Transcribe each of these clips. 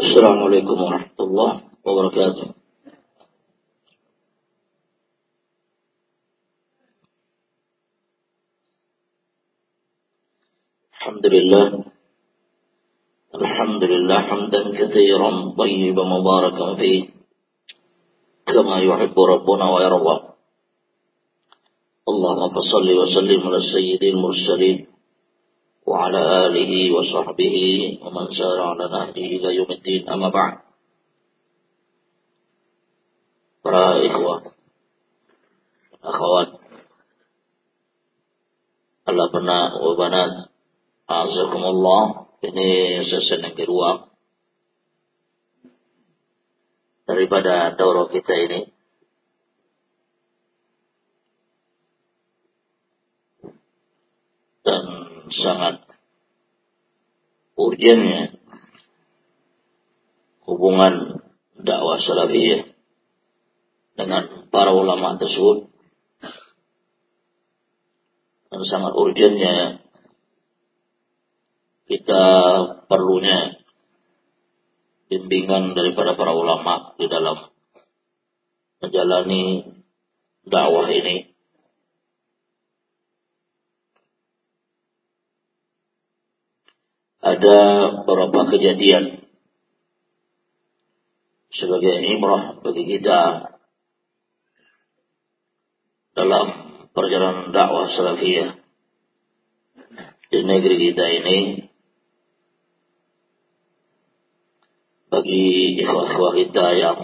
السلام عليكم ورحمة الله وبركاته. الحمد لله. الحمد لله حمدا كثيرا طيبا مباركا فيه. كما يحب ربنا ويرضى. اللهم صل وسلم على السيد المرسلين. وعلى آله وصحبه ومن سار على نهجه إلى يوم الدين أما بعد para ikhwah akhwat Allah benar wa banat azakumullah ini sesi yang kedua daripada daurah kita ini dan sangat urgennya hubungan dakwah salafiyah dengan para ulama tersebut dan sangat urgennya kita perlunya bimbingan daripada para ulama di dalam menjalani dakwah ini ada beberapa kejadian. Sebagai imrah bagi kita dalam perjalanan dakwah salafiyah di negeri kita ini bagi ikhwah-ikhwah kita yang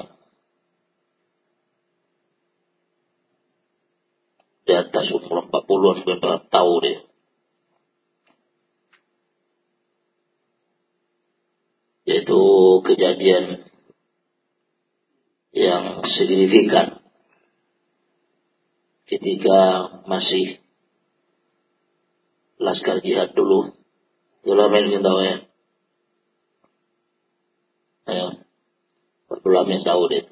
di atas umur 40-an sudah tahu deh yaitu kejadian yang signifikan ketika masih laskar jihad dulu. Ulamin kita tahu ya. Ayo. Ulamin tahu deh.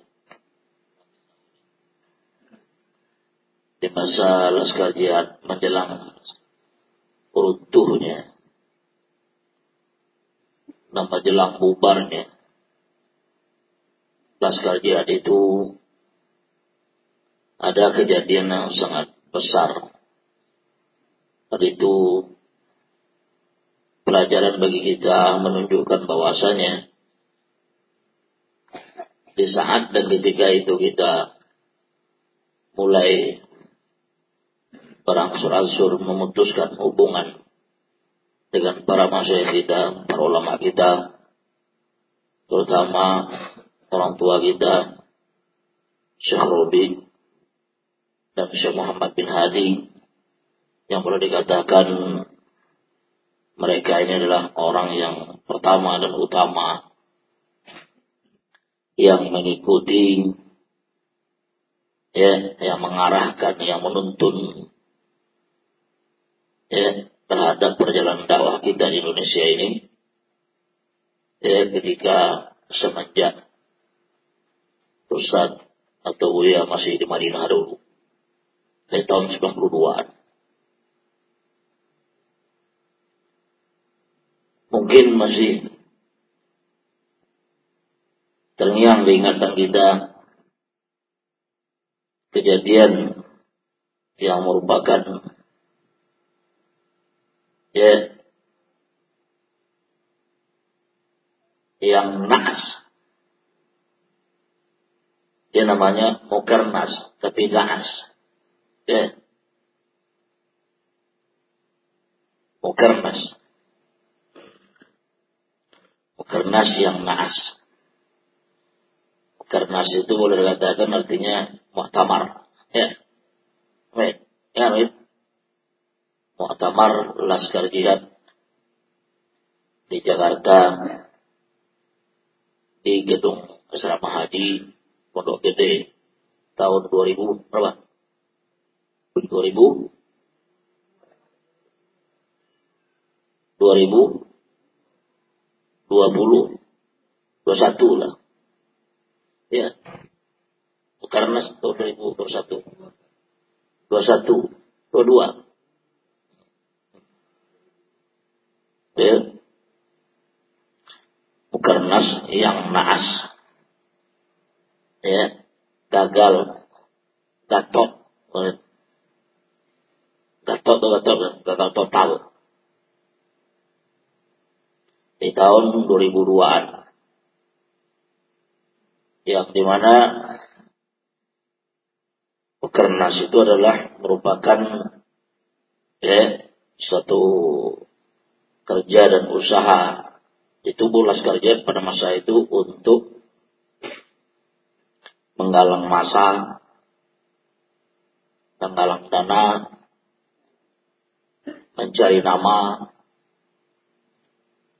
Di masa laskar jihad menjelang runtuhnya nama jelang bubarnya Laskar Jihad itu ada kejadian yang sangat besar. Dan itu pelajaran bagi kita menunjukkan bahwasanya di saat dan ketika itu kita mulai berangsur-angsur memutuskan hubungan dengan para masyarakat kita, para ulama kita, terutama orang tua kita, Syekh Robi dan Syekh Muhammad bin Hadi, yang boleh dikatakan mereka ini adalah orang yang pertama dan utama yang mengikuti ya yang mengarahkan yang menuntun ya terhadap perjalanan dakwah kita di Indonesia ini ya, ketika semenjak Ustaz atau Buya masih di Madinah dulu dari tahun 92-an mungkin masih terngiang di ingatan kita kejadian yang merupakan ya yang nas. Dia namanya mukernas tapi nas. Ya. Mukernas yang nas. Mukernas itu boleh dikatakan artinya muhtamar ya. Baik. Ya baik Mu'tamar Laskar Jihad di Jakarta di gedung Asrama Haji Pondok Gede tahun 2000 berapa? 2000 2000 20 21 lah. Ya. Karena tahun 2021. 21, 22. Bukernas yang naas. Ya, gagal, gatot, gatot gatot, gagal total. Di tahun 2002-an. Yang di mana Bukernas itu adalah merupakan ya, suatu kerja dan usaha di tubuh Laskar Jaya pada masa itu untuk menggalang masa, menggalang dana, mencari nama,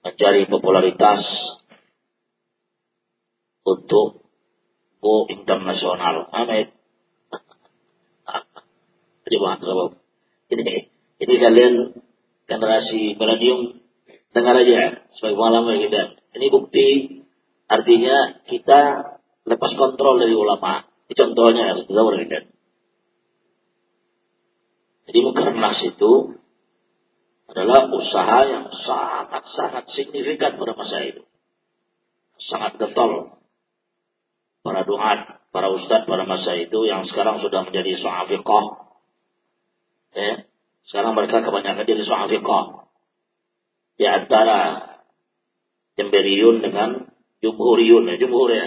mencari popularitas untuk go internasional. Amin. Terima kasih. Ini, ini kalian generasi milenium dengar aja sebagai pengalaman kita. Ini bukti artinya kita lepas kontrol dari ulama. Ini contohnya sudah kita. Jadi mukernas itu adalah usaha yang sangat-sangat signifikan pada masa itu. Sangat getol. Para duat, para ustadz pada masa itu yang sekarang sudah menjadi sahafiqah. Ya, sekarang mereka kebanyakan jadi sahafiqah di antara Jemberiyun dengan Jumhuriyun ya, Jumhur ya.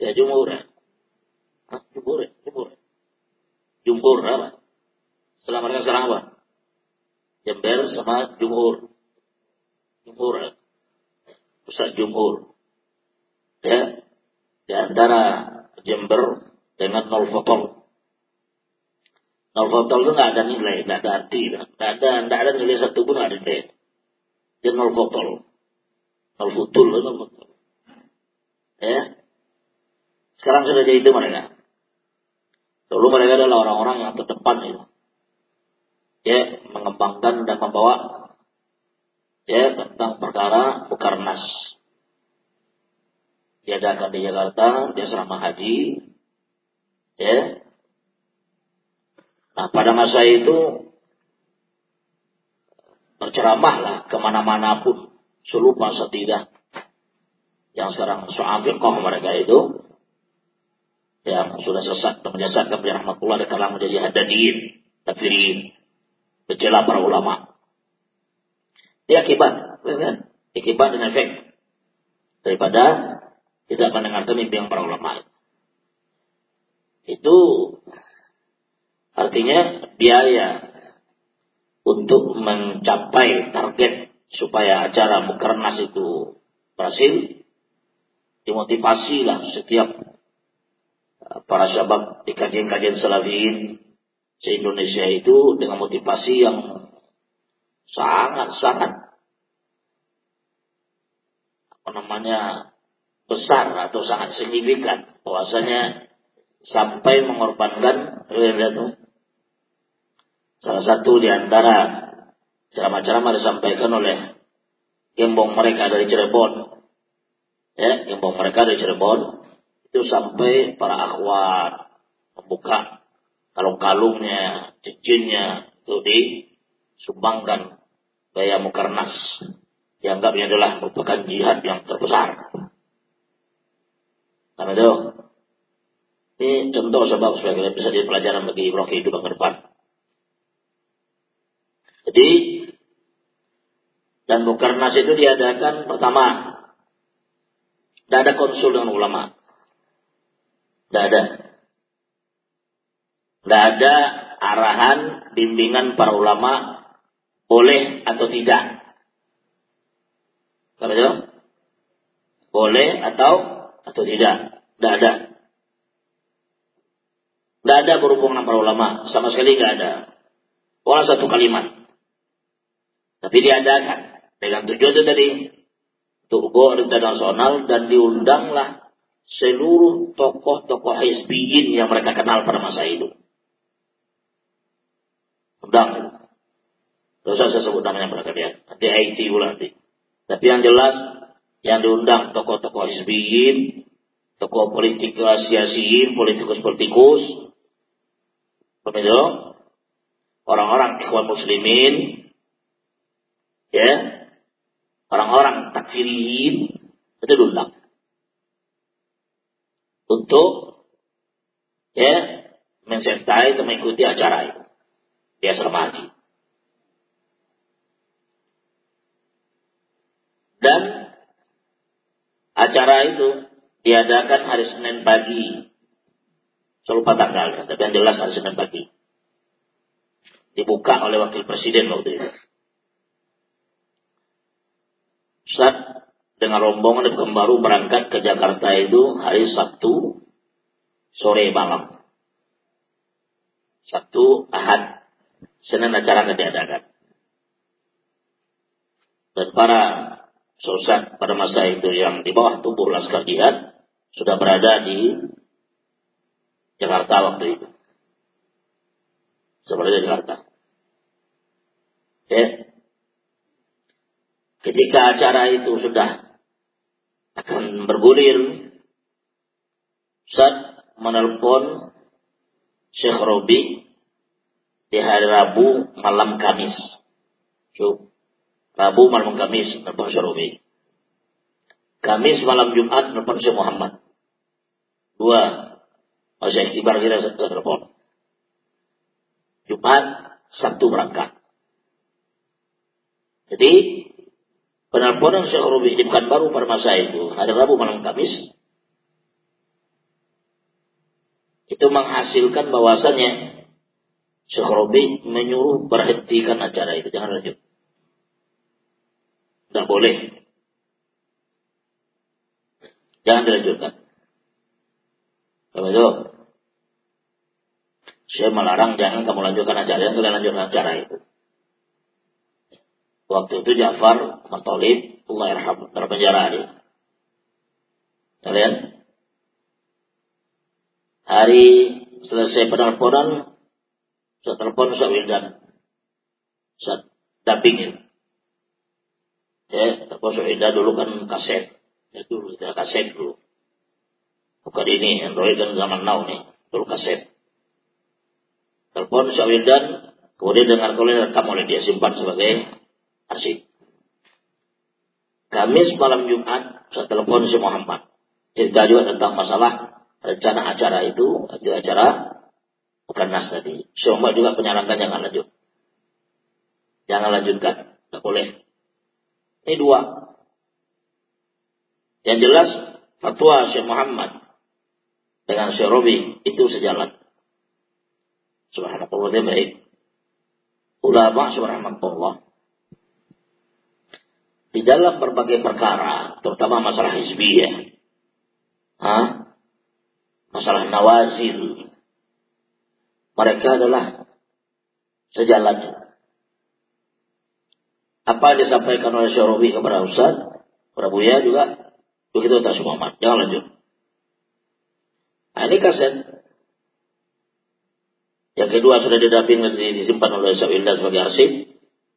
Ya Jumhur ya. Hah, Jumhur ya, Jumhur. Jumhur apa? Setelah mereka sekarang apa? Jember sama Jumhur. Jumhur ya. Pusat Jumhur. Ya. Di antara Jember dengan nol fotol. Nol fotol itu nggak ada nilai, nggak ada arti, nggak ada, nggak ada nilai satu pun nggak ada nilai. Dia nol botol. Nol futul, nol botol. Ya. Sekarang sudah jadi itu mereka. Dulu mereka adalah orang-orang yang terdepan itu. Ya, mengembangkan dan membawa ya tentang perkara Bukarnas. Diadakan di Jakarta, dia selama haji. Ya. Nah, pada masa itu berceramahlah ke mana-mana pun selupa setidak yang sekarang soal fiqh mereka itu yang sudah sesat dan menyesatkan biar rahmatullah dan kalah menjadi hadadin, takfirin, mencela para ulama. Dia akibat, ya kan? Akibat dan efek daripada tidak mendengarkan mimpi yang para ulama. Itu artinya biaya untuk mencapai target supaya acara Mukernas itu berhasil, dimotivasilah setiap eh, para sahabat di kajian-kajian salafiyin se-Indonesia itu dengan motivasi yang sangat-sangat apa namanya besar atau sangat signifikan. Bahwasanya sampai mengorbankan Salah satu di antara ceramah-ceramah disampaikan oleh gembong mereka dari Cirebon. Ya, gembong mereka dari Cirebon itu sampai para akhwat membuka kalung-kalungnya, cincinnya itu disumbangkan gaya mukarnas. Dianggapnya adalah merupakan jihad yang terbesar. Karena itu, ini contoh sebab supaya bisa jadi pelajaran bagi Ibrahim hidup ke depan. Jadi dan Mukarnas itu diadakan pertama tidak ada konsul dengan ulama. Tidak ada. Tidak ada arahan bimbingan para ulama boleh atau tidak. Itu? Boleh atau atau tidak. Tidak ada. Tidak ada berhubungan para ulama. Sama sekali tidak ada. Walau satu kalimat. Tapi diadakan dengan tujuan itu tadi untuk internasional dan diundanglah seluruh tokoh-tokoh Hizbiyin yang mereka kenal pada masa itu. Undang. Tidak usah saya sebut namanya pada kalian. Nanti IT nanti. Tapi yang jelas yang diundang tokoh-tokoh Hizbiyin, tokoh politik siasiin, politikus-politikus, orang-orang ikhwan muslimin, ya orang-orang takfirin Itu diundang. Untuk ya mensertai atau mengikuti acara itu. Di asrama haji. Dan acara itu diadakan hari Senin pagi. Saya lupa tanggalnya, tapi yang jelas hari Senin pagi. Dibuka oleh wakil presiden waktu itu. Ustaz dengan rombongan dan baru berangkat ke Jakarta itu hari Sabtu sore malam. Sabtu Ahad Senin acara akan diadakan. Dan para sosok pada masa itu yang di bawah tubuh Laskar Jihad sudah berada di Jakarta waktu itu. Sebenarnya Jakarta. Ya. Ketika acara itu sudah akan bergulir, saat menelpon Syekh Robi di hari Rabu malam Kamis. So, Rabu malam Kamis nelfon Syekh Kamis malam Jumat nelfon Syekh Muhammad. Dua. Masih kibar kita satu telepon. Jumat, Sabtu berangkat. Jadi, penelponan Syekh Rubi di baru pada masa itu, hari Rabu malam Kamis, itu menghasilkan bahwasannya Syekh Rubi menyuruh berhentikan acara itu, jangan lanjut. Tidak boleh. Jangan dilanjutkan. Kalau itu, saya melarang jangan kamu lanjutkan acara yang kalian lanjutkan acara itu. Waktu itu Ja'far Matolib, Allah irham, terpenjara dia. Kalian? Hari selesai penelponan, saya telepon Ustaz Wildan. Ustaz dampingin. Ya, telepon Ustaz dulu kan kaset. Ya dulu, kita kaset dulu. Bukan ini, Android kan zaman now nih, dulu kaset. Telepon Ustaz Wildan, kemudian dengar kalian rekam oleh dia simpan sebagai arsip. Kamis malam Jumat, saya telepon si Muhammad. Cerita juga tentang masalah rencana acara itu, acara bukan nas tadi. Si Muhammad juga penyarankan jangan lanjut. Jangan lanjutkan, tidak boleh. Ini dua. Yang jelas, fatwa Syekh Muhammad dengan Syekh Robi itu sejalan. Subhanallah, baik. Ulama subhanallah. Di dalam berbagai perkara, terutama masalah hizbiyah. Hah? Masalah nawazil. Mereka adalah sejalan. Apa yang disampaikan oleh Syarabi kepada Ustaz, Buya juga, begitu tak mat. Jangan lanjut. Nah, ini kaset. Yang kedua sudah didamping dan disimpan oleh Sa'ilda sebagai arsip.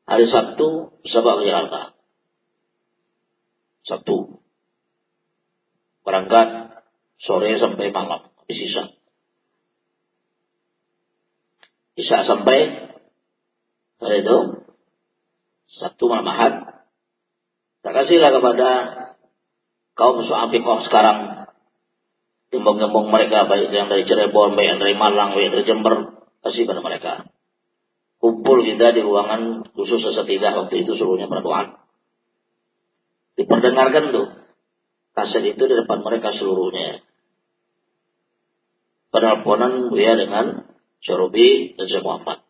Hari Sabtu, Sabah Jakarta. Sabtu. Berangkat sore sampai malam. Habis Isya. Isya sampai hari itu Sabtu malam Ahad. Tak kasihlah kepada kaum Su'afiqah sekarang gembong-gembong mereka baik yang dari Cirebon, baik yang dari Malang, baik yang dari Jember, kasih pada mereka. Kumpul kita di ruangan khusus sesetidak waktu itu seluruhnya berdoa. Diperdengarkan tuh kaset itu di depan mereka seluruhnya. Penelponan ya dengan Syurubi dan Syekh Muhammad.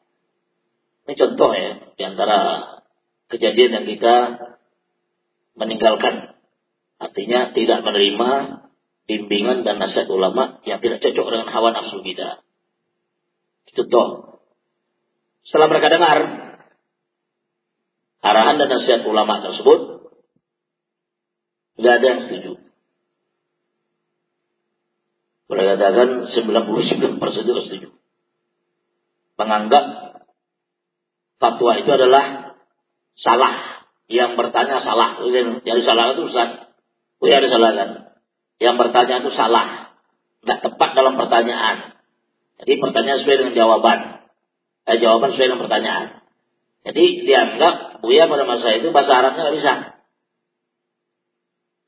Ini contoh ya, di antara kejadian yang kita meninggalkan. Artinya tidak menerima bimbingan dan nasihat ulama yang tidak cocok dengan hawa nafsu kita. Contoh, setelah mereka dengar arahan dan nasihat ulama tersebut, nggak ada yang setuju. Boleh katakan 99% itu setuju. Menganggap fatwa itu adalah salah. Yang bertanya salah. Jadi salah itu Ustaz. Oh ya ada salah kan yang bertanya itu salah. Tidak tepat dalam pertanyaan. Jadi pertanyaan sesuai dengan jawaban. Eh, jawaban sesuai dengan pertanyaan. Jadi dianggap Buya pada masa itu bahasa Arabnya nggak bisa.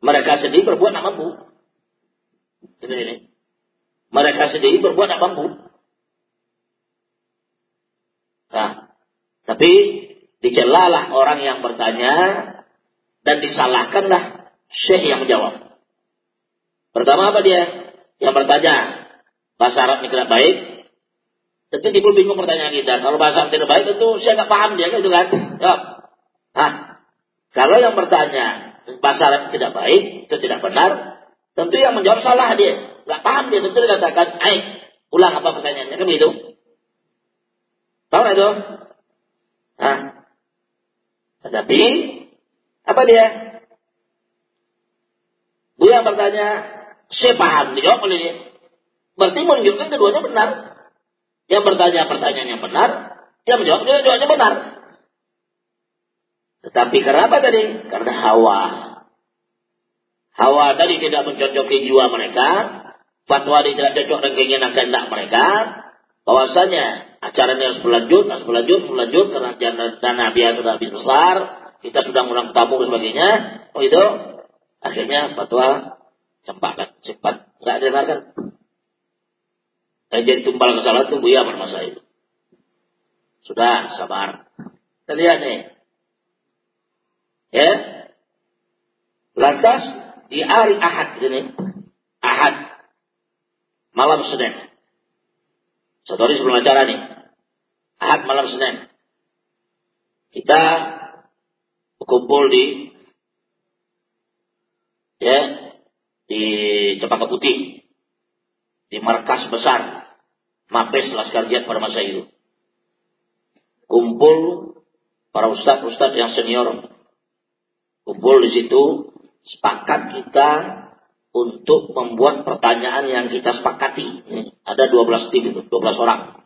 Mereka sendiri berbuat tak mampu. Ini. Mereka sendiri berbuat tak mampu. Nah, tapi dicelalah orang yang bertanya dan disalahkanlah syekh yang menjawab. Pertama apa dia? Yang bertanya, bahasa Arab ini tidak baik. Tentu timbul bingung pertanyaan kita. Kalau bahasa Arab tidak baik, tentu saya nggak paham dia, gitu kan? Hah? Kalau yang bertanya, bahasa tidak baik, itu tidak benar, tentu yang menjawab salah dia. Nggak paham dia, tentu dia katakan, ayo, ulang apa pertanyaannya, kan begitu? Nggak itu? Hah? Tetapi, apa dia? Yang bertanya, saya paham, dijawab oleh dia. Berarti menunjukkan keduanya benar. Yang bertanya pertanyaan yang benar, yang menjawab juga jawabannya benar. Tetapi kenapa tadi? Karena hawa. Hawa tadi tidak mencocoki jiwa mereka. Fatwa ini tidak cocok dengan keinginan kehendak mereka. Bahwasanya acara ini harus berlanjut, harus berlanjut, berlanjut karena dana biaya sudah habis besar, kita sudah mengundang tamu dan sebagainya. Oh itu akhirnya fatwa cepat cepat nggak dengarkan dan jadi tumbal kesalahan itu buya bermasa itu sudah sabar kita lihat nih ya lantas di hari ahad ini ahad malam senin satu hari sebelum acara nih ahad malam senin kita berkumpul di ya di Cepaka Putih, di markas besar Mapes Laskar Jihad pada masa itu. Kumpul para ustadz-ustadz yang senior. Kumpul di situ, sepakat kita untuk membuat pertanyaan yang kita sepakati. Ada 12 tim itu, 12 orang.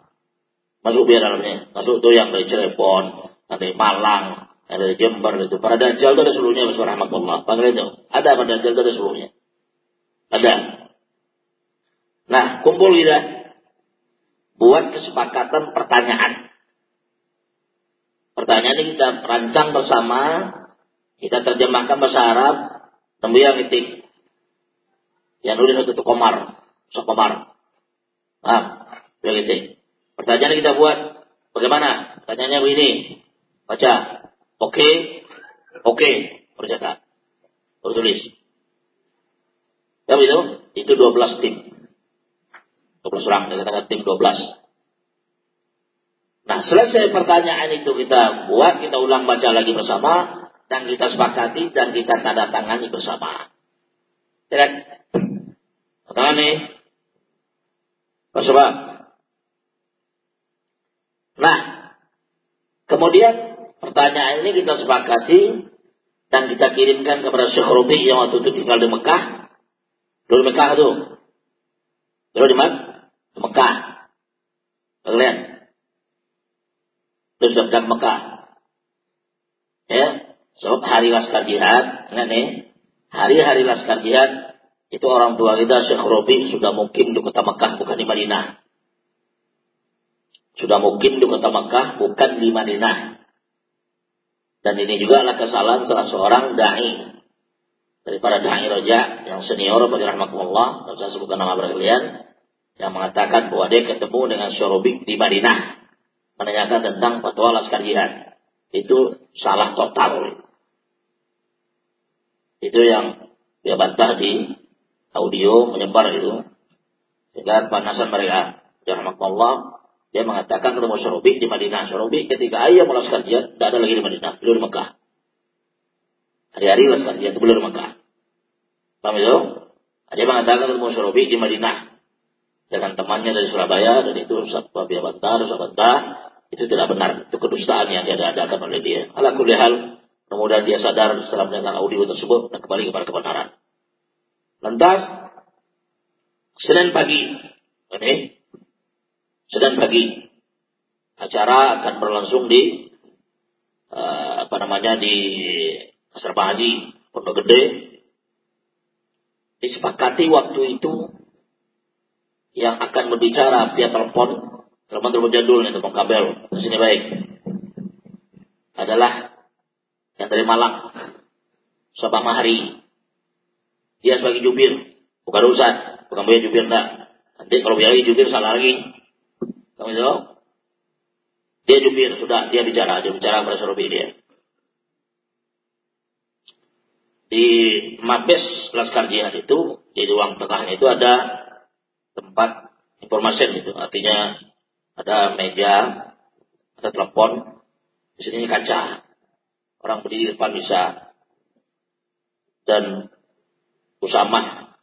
Masuk biar dalamnya. Masuk tuh yang dari Cirebon, dari Malang, dari Jember itu. Para dajjal itu ada seluruhnya, Rasulullah rahmatullah. Panggil itu. Ada pada dajjal itu ada seluruhnya. Ada. Nah, kumpul kita. Buat kesepakatan pertanyaan. Pertanyaan ini kita rancang bersama. Kita terjemahkan bahasa Arab. Tembuya ngitik. Yang nulis satu itu komar. Sok komar. Ah, ngitik. Pertanyaan kita buat. Bagaimana? Pertanyaannya begini. Baca. Oke. Oke. Okay. Percatat. Bertulis. Ya itu, itu 12 tim. 12 orang, katakan tim 12. Nah, selesai pertanyaan itu kita buat, kita ulang baca lagi bersama, dan kita sepakati, dan kita tanda tangani bersama. Tidak? Nih. Coba. Nah, kemudian pertanyaan ini kita sepakati dan kita kirimkan kepada Syekh Rubi yang waktu itu tinggal di Mekah Dulu Mekah itu. Dulu di mana? Mekah. Kalian. Terus sudah Mekah. Ya. Sebab hari laskar jihad. Nih. Hari-hari laskar jihad. Itu orang tua kita Syekh Robi sudah mukim di kota Mekah bukan di Madinah. Sudah mukim di kota Mekah bukan di Madinah. Dan ini juga adalah kesalahan salah seorang da'i daripada Da'i Roja yang senior bagi rahmatullah, dan saya sebutkan nama berkalian, yang mengatakan bahwa dia ketemu dengan Syarubik di Madinah, menanyakan tentang fatwa laskar jihad. Itu salah total. Itu yang dia bantah di audio menyebar itu. Sehingga panasan mereka. Ya rahmatullah, dia mengatakan ketemu Syarubik di Madinah. Syarubik ketika ayah melaskar jihad, tidak ada lagi di Madinah, beliau di Mekah. Hari-hari laskar jihad itu beliau di Mekah. Paham itu? Dia mengatakan ketemu Syurubi di Madinah dengan temannya dari Surabaya dan itu Ustaz Babia Bantah, Bantah itu tidak benar. Itu kedustaan yang dia adakan oleh dia. Ala kulli hal, kemudian dia sadar setelah mendengar audio tersebut dan kembali kepada kebenaran. Lantas, Senin pagi, ini, Senin pagi, acara akan berlangsung di, uh, apa namanya, di Asrama Haji, Pondok Gede, disepakati waktu itu yang akan berbicara via telepon, telepon telepon jadul nih, telepon kabel, di sini baik, adalah yang dari Malang, Sabah Mahari, Dia sebagai jubir, bukan urusan, bukan punya jubir enggak. Nanti kalau dia lagi jubir salah lagi. Kamu tahu? Dia jubir, sudah dia bicara, dia bicara kepada Sorobi dia. Di Mabes Laskar Jihad itu, di ruang tengahnya itu ada tempat informasi itu. Artinya ada meja, ada telepon, di sini kaca. Orang berdiri di depan bisa. Dan Usamah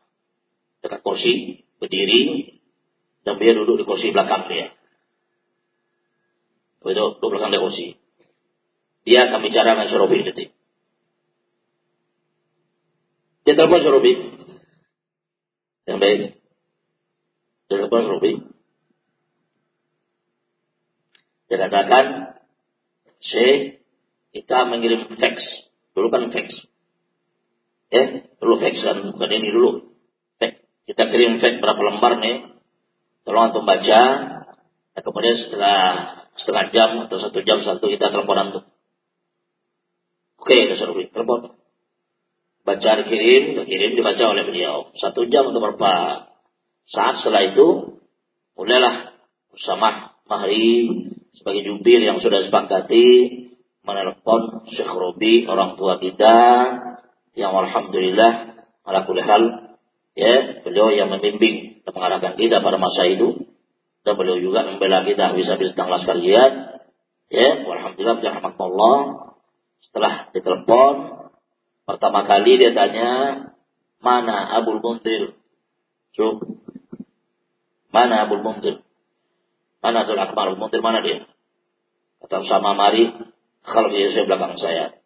dekat kursi, berdiri, dan dia duduk di kursi belakang dia. Itu, duduk belakang dia kursi. Dia akan bicara dengan Surobi nanti. Dia telepon Surobi. Yang baik. Dia telepon Surobi. Dia katakan, Syekh, kita mengirim fax. Dulu kan fax. Ya, dulu fax kan, bukan ini dulu. Fax. Kita kirim fax berapa lembar nih. Tolong untuk baca. Dan kemudian setelah setengah jam atau satu jam satu kita teleponan tuh. Oke, kita suruh telepon. Baca dikirim, dikirim, dibaca oleh beliau. Satu jam untuk berapa saat setelah itu, mulailah bersama Mahri sebagai jubir yang sudah sepakati menelpon Syekh Robi orang tua kita yang alhamdulillah ala hal ya beliau yang membimbing dan mengarahkan kita pada masa itu. Dan beliau juga membela kita habis-habis tentang laskar jihad ya alhamdulillah Allah setelah ditelepon pertama kali dia tanya mana Abul Muntir Cuk mana Abul Muntir mana Abdul Akbar Abul Muntir mana dia? Kata sama mari kalau dia saya belakang saya.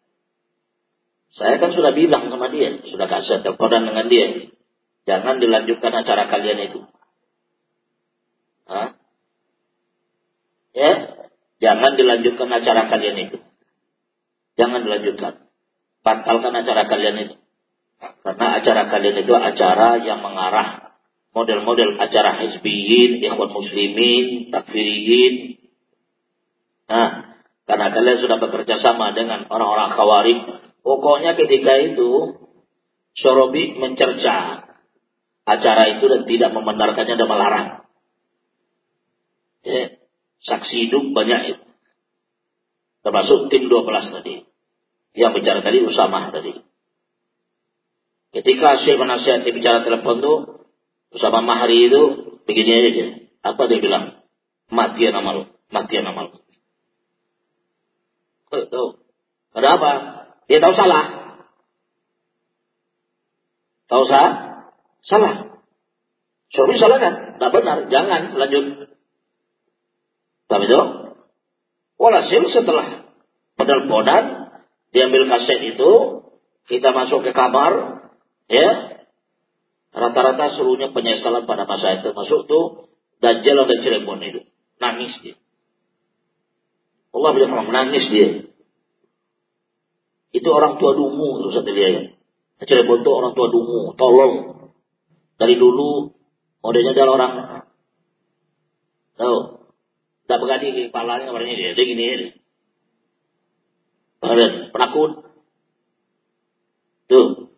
Saya kan sudah bilang sama dia, sudah kasih teleponan dengan dia. Jangan dilanjutkan acara kalian itu. Hah? Ya, jangan dilanjutkan acara kalian itu. Jangan dilanjutkan. Batalkan acara kalian itu. Karena acara kalian itu acara yang mengarah model-model acara hizbiyin, ikhwan muslimin, takfiriyin. Nah, karena kalian sudah bekerja sama dengan orang-orang khawarij. Pokoknya ketika itu, Sorobi mencerca acara itu dan tidak membenarkannya dan melarang. Ya, saksi hidup banyak itu. Termasuk tim 12 tadi. Yang bicara tadi Usamah tadi. Ketika Syekh menasihati bicara telepon itu, Usamah Mahri itu begini aja. Apa dia bilang? Matian amal. Matian amal. Tuh. Kenapa? Dia tahu salah. Tahu sah? Salah. Suami salah kan? Tidak benar. Jangan lanjut. Tapi itu? Walhasil setelah penelponan, diambil kaset itu, kita masuk ke kamar, ya, rata-rata seluruhnya penyesalan pada masa itu masuk tuh Dajjal dan Cirebon itu nangis dia Allah bilang menangis dia itu orang tua dungu itu satu dia ya. Cirebon itu orang tua dungu, tolong. Dari dulu modelnya adalah orang tahu tak bergadi di kepalanya kabarnya dia, dia gini ini. Pengen, penakut. Tuh.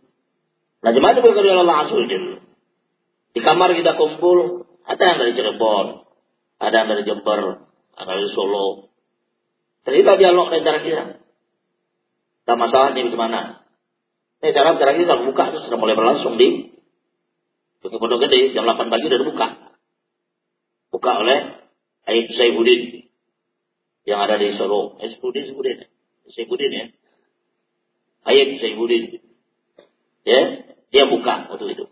Nah, gimana berkata Allah Azul Di kamar kita kumpul, ada yang dari Cirebon, ada yang dari Jember, ada dari Solo. Cerita dialog antara kita. Tak masalah ini bagaimana? Eh, cara ini sudah buka, itu sudah mulai berlangsung di Bukit Pondok Gede, jam 8 pagi sudah dibuka. Buka oleh Aib Saifuddin yang ada di Solo. Eh, Saifuddin, Saifuddin. Saifuddin ya. Aib Saifuddin. Ya, dia buka waktu itu.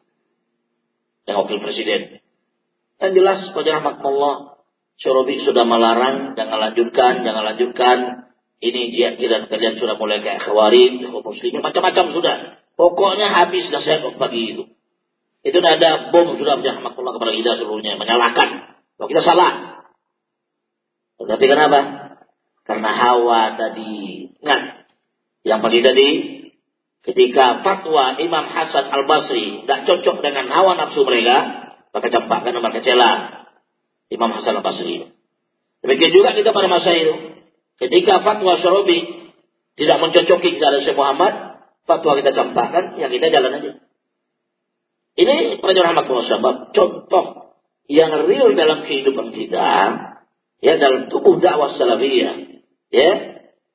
Yang wakil presiden. Yang jelas, Wajah Allah, Syurobi sudah melarang, jangan lanjutkan, jangan lanjutkan ini dia dan kalian sudah mulai kayak khawarin, muslimin, macam-macam sudah. Pokoknya habis saya pagi itu. Itu ada bom sudah Allah kepada kita seluruhnya menyalahkan. Kalau kita salah. Tapi kenapa? Karena hawa tadi. Ingat. Yang pagi tadi. Ketika fatwa Imam Hasan Al-Basri tidak cocok dengan hawa nafsu mereka. Maka campakkan nomor kecela. Imam Hasan Al-Basri. Demikian juga kita pada masa itu. Ketika fatwa Syarabi tidak mencocoki kepada Syekh Muhammad, fatwa kita campakkan, yang kita jalan aja. Ini pelajaran rahmatullah sebab contoh yang real dalam kehidupan kita ya dalam tubuh dakwah salafiyah ya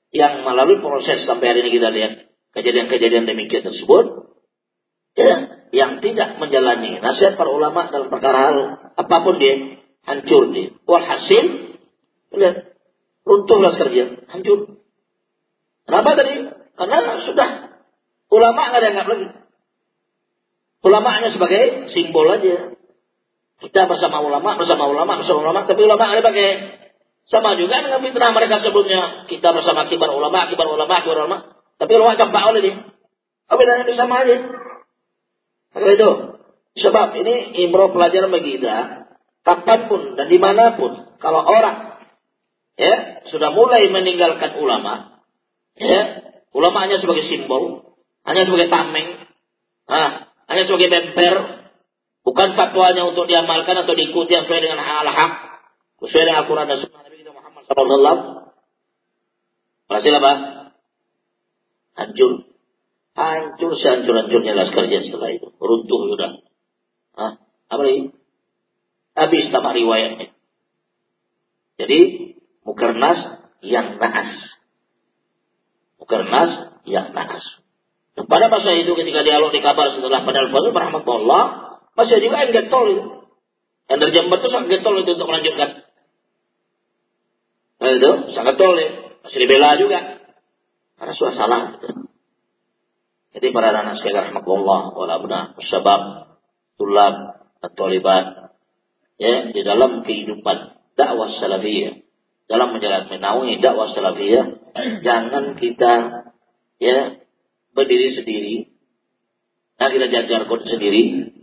yang melalui proses sampai hari ini kita lihat kejadian-kejadian demikian tersebut ya yang tidak menjalani nasihat para ulama dalam perkara hal apa pun dia hancur dia walhasil lihat runtuhlah kerja hancur kenapa tadi karena sudah ulama nggak dianggap lagi ulama hanya sebagai simbol aja kita bersama ulama, bersama ulama, bersama ulama, tapi ulama ada pakai sama juga dengan fitnah mereka sebelumnya. Kita bersama kibar ulama, kibar ulama, kibar ulama. Tapi ulama campak oleh dia. Apa bedanya itu sama aja. Maka itu. Sebab ini imro pelajaran bagi kita. Kapan pun dan di mana pun. Kalau orang ya sudah mulai meninggalkan ulama. Ya, ulama hanya sebagai simbol. Hanya sebagai tameng. Nah, hanya sebagai bemper Bukan fatwanya untuk diamalkan atau diikuti yang sesuai dengan hal-hak. Sesuai dengan Al-Quran dan Sunnah Nabi kita Muhammad SAW. Hasil apa? Hancur. Hancur sehancur-hancurnya laskar setelah itu. Runtuh sudah. Hah? Apa lagi? Habis tamat riwayatnya. Jadi, Mukarnas yang naas. Mukarnas yang naas. Pada masa itu ketika dialog di kabar setelah pada al-Fadl, rahmatullah, masih juga yang getol itu. Yang dari Jember itu sangat getol itu untuk melanjutkan. Nah itu sangat getol ya. Masih dibela juga. Karena sudah salah. Jadi para anak sekalian rahmatullah wal abna sebab tulab atau libat ya di dalam kehidupan dakwah salafiyah dalam menaungi dakwah salafiyah jangan kita ya berdiri sendiri nah kita jajar sendiri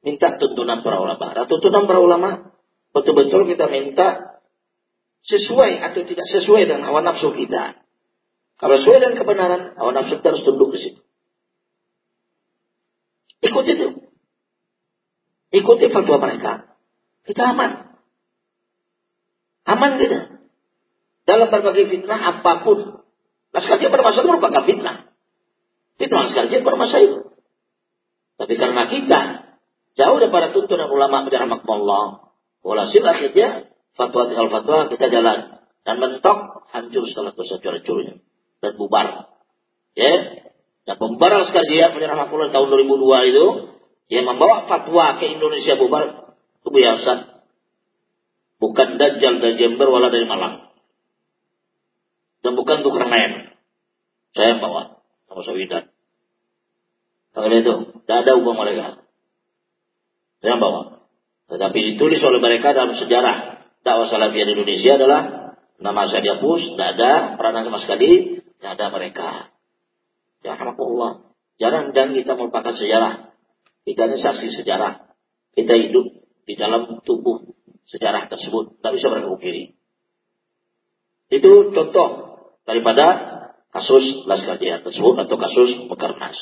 minta tuntunan para ulama. Nah, tuntunan para ulama betul-betul kita minta sesuai atau tidak sesuai dengan hawa nafsu kita. Kalau sesuai dengan kebenaran, hawa nafsu kita harus tunduk ke situ. Ikut itu. Ikuti fatwa mereka. Kita aman. Aman kita. Dalam berbagai fitnah apa pun. Laskar dia bermasalah merupakan fitnah. Fitnah laskar dia bermasalah itu. Tapi karena kita Jauh daripada tuntunan ulama Allah. Walhasil akhirnya fatwa tinggal fatwa kita jalan. Dan mentok hancur setelah hancurnya. Dan bubar. Ya. Dan pembaral sekali dia Allah tahun 2002 itu. Yang membawa fatwa ke Indonesia bubar. Biasa. Bukan Dajjal dan Jember wala dari Malang. Dan bukan tukar lain. Saya yang bawa. Sama Sawidan. Kalau itu, tidak ada hubungan mereka yang bawa. Tetapi ditulis oleh mereka dalam sejarah dakwah salafiyah di Indonesia adalah nama saya dihapus, tidak ada peranan sama sekali, tidak ada mereka. Ya Allah. Jarang dan kita merupakan sejarah. Ini saksi sejarah. Kita hidup di dalam tubuh sejarah tersebut. Tidak bisa mereka. Itu contoh daripada kasus Laskar tersebut atau kasus Mekarnas.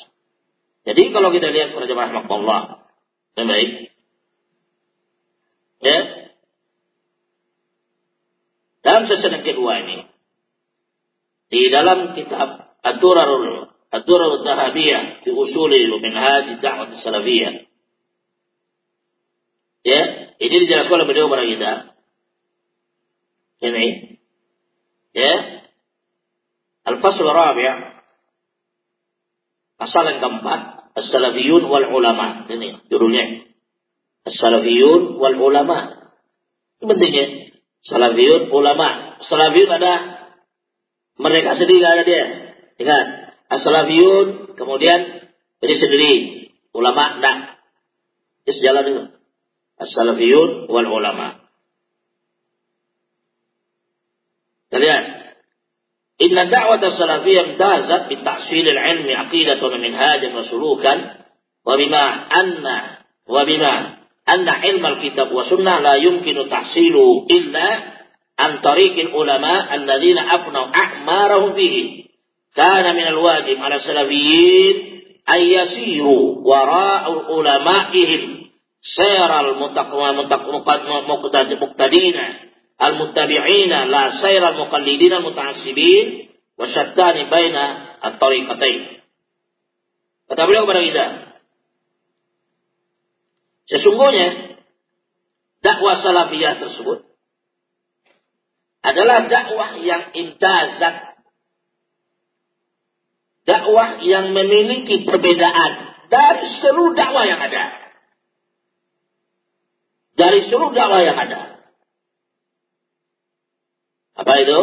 Jadi kalau kita lihat pada jemaah Allah, baik, Ya. Dalam sesi yang kedua ini, di dalam kitab Ad-Durarul Ad-Durarul Dahabiyah fi usuli minhaj da'wat salafiyah. Ya, ini dijelaskan oleh beliau kepada kita. Ini. Ya. Al-Fasl Rabi' Pasal yang keempat, As-Salafiyun wal Ulama. Ini judulnya. Salafiyun wal ulama. Itu pentingnya. Salafiyun, ulama. Salafiyun ada mereka sendiri ada dia. Ingat, Asalafiyun, kemudian ini sendiri ulama tidak. Ini sejalan dengan As-Salafiyun wal ulama. Kalian. Inna da'wat as-salafiyah imtazat bi tahsil al-ilmi aqidatan min hajan wa sulukan wa bima anna wa bima anna ilm al-kitab wa sunnah la yumkinu tahsilu illa an tariqil ulama alladziina afnau a'marahum fihi كان من الواجب على السلفيين أن يسيروا وراء علمائهم سير المقتدين المتبعين لا سير المقلدين المتعصبين وشتان بين الطريقتين kata beliau kepada kita Sesungguhnya dakwah salafiyah tersebut adalah dakwah yang intazat. Dakwah yang memiliki perbedaan dari seluruh dakwah yang ada. Dari seluruh dakwah yang ada. Apa itu?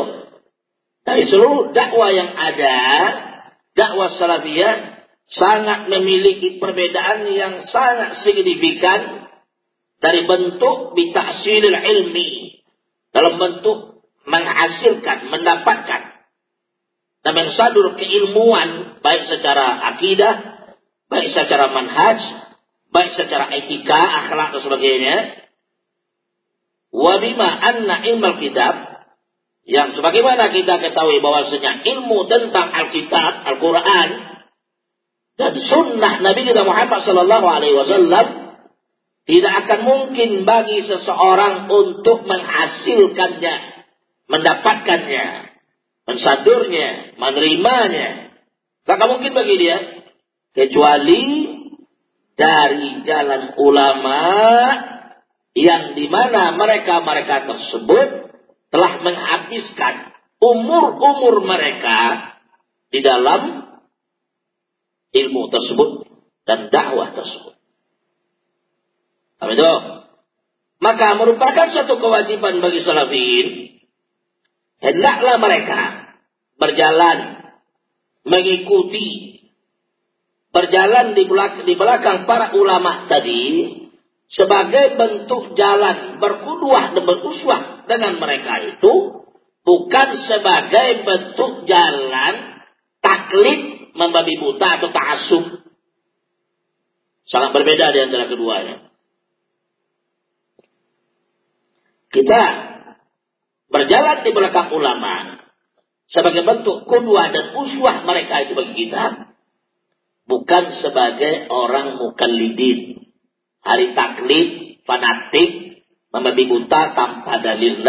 Dari seluruh dakwah yang ada, dakwah salafiyah sangat memiliki perbedaan yang sangat signifikan dari bentuk bitaksilil ilmi dalam bentuk menghasilkan, mendapatkan dan mensadur keilmuan baik secara akidah, baik secara manhaj, baik secara etika, akhlak dan sebagainya. Wa bima anna ilmal kitab yang sebagaimana kita ketahui bahwasanya ilmu tentang Alkitab, Al-Quran, dan sunnah Nabi kita Muhammad Sallallahu Alaihi Wasallam tidak akan mungkin bagi seseorang untuk menghasilkannya, mendapatkannya, mensadurnya, menerimanya. Tak mungkin bagi dia kecuali dari jalan ulama yang di mana mereka-mereka tersebut telah menghabiskan umur-umur mereka di dalam ilmu tersebut dan dakwah tersebut. Itu? Maka merupakan satu kewajiban bagi salafin hendaklah mereka berjalan mengikuti berjalan di belakang, di belakang para ulama tadi sebagai bentuk jalan berkuduah dan beruswah dengan mereka itu bukan sebagai bentuk jalan taklid membabi buta atau ta'asub. Sangat berbeda di antara keduanya. Kita berjalan di belakang ulama sebagai bentuk kudua dan uswah mereka itu bagi kita bukan sebagai orang mukallidin hari taklid, fanatik, membabi buta tanpa dalil.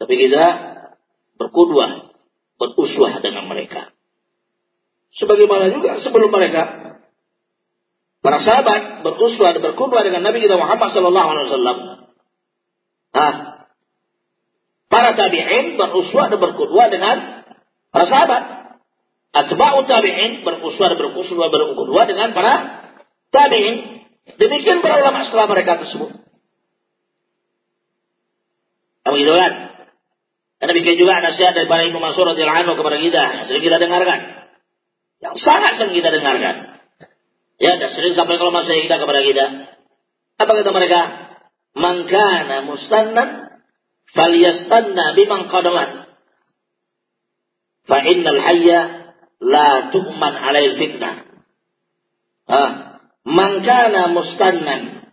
Tapi kita berkudua, beruswah dengan mereka. Sebagaimana juga sebelum mereka para sahabat beruswah dan dengan Nabi kita Muhammad sallallahu alaihi wasallam. Nah, para tabi'in beruswah dan dengan para sahabat atba'u tabi'in beruswah berukudwa dengan para tabi'in. Demikian para ulama setelah mereka tersebut. Apa gitu kan? Dan demikian juga nasihat para Ibnu Mansur radhiyallahu anhu kepada kita yang sering kita dengarkan. Yang sangat sering kita dengarkan. Ya, dan sering sampai kalau masa kita kepada kita. Apa kata mereka? Mangkana mustannan falyastanna biman qadamat. Fa innal hayya la tu'man alail fitnah. Ah, man kana mustannan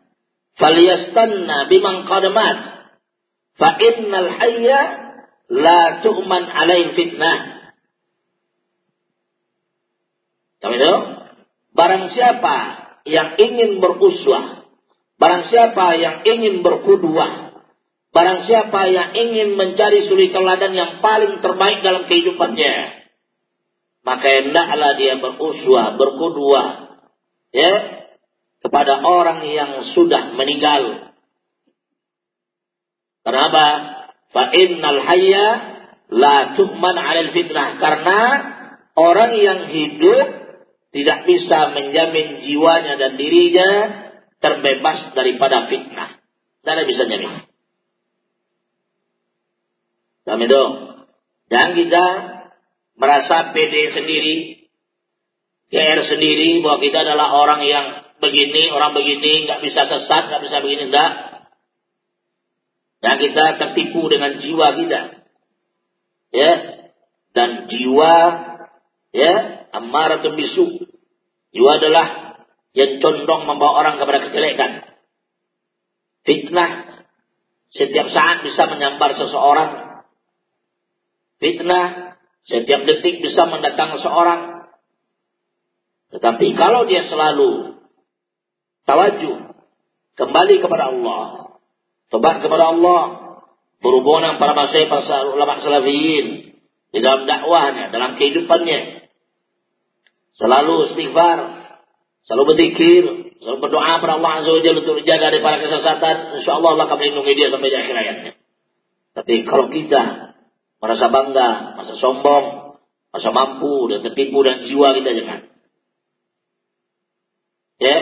falyastanna biman qadamat fa innal hayya la tu'man alail fitnah. Kami itu? Barang siapa yang ingin beruswah, barang siapa yang ingin berkuduah, barang siapa yang ingin mencari suri teladan yang paling terbaik dalam kehidupannya, maka hendaklah dia beruswah, berkudua ya kepada orang yang sudah meninggal. Kenapa? Fa innal hayya la tu'man 'alal fitnah karena orang yang hidup tidak bisa menjamin jiwanya dan dirinya terbebas daripada fitnah. Tidak bisa jamin. Kami dong. Jangan kita merasa pede sendiri, GR sendiri bahwa kita adalah orang yang begini, orang begini, nggak bisa sesat, nggak bisa begini, enggak. Dan kita tertipu dengan jiwa kita. Ya. Dan jiwa ya, amaratun bisu. Jiwa adalah yang condong membawa orang kepada kejelekan. Fitnah setiap saat bisa menyambar seseorang. Fitnah setiap detik bisa mendatang seorang. Tetapi kalau dia selalu tawajuh, kembali kepada Allah, tobat kepada Allah, berhubungan para masyarakat, para ulama salafiyin, di dalam dakwahnya, dalam kehidupannya. Selalu istighfar, selalu berzikir, selalu berdoa kepada Allah Azza wa Jalla untuk menjaga dari para kesesatan, insya Allah Allah akan melindungi dia sampai akhir hayatnya. Tapi kalau kita merasa bangga, merasa sombong, merasa mampu dan tertipu dan jiwa kita jangan. Ya,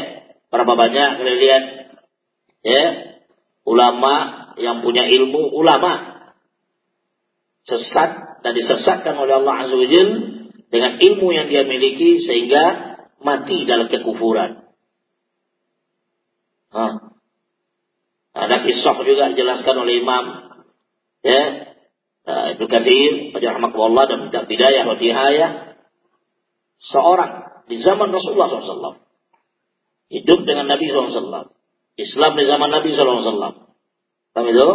berapa banyak kita lihat ya ulama yang punya ilmu ulama sesat dan disesatkan oleh Allah Azza wa Jalla dengan ilmu yang dia miliki sehingga mati dalam kekufuran. Hah. Ada kisah juga dijelaskan oleh Imam ya uh, Ibnu Katsir rahimahullah dan kitab Bidayah wa Nihayah seorang di zaman Rasulullah SAW hidup dengan Nabi SAW Islam di zaman Nabi SAW Paham itu?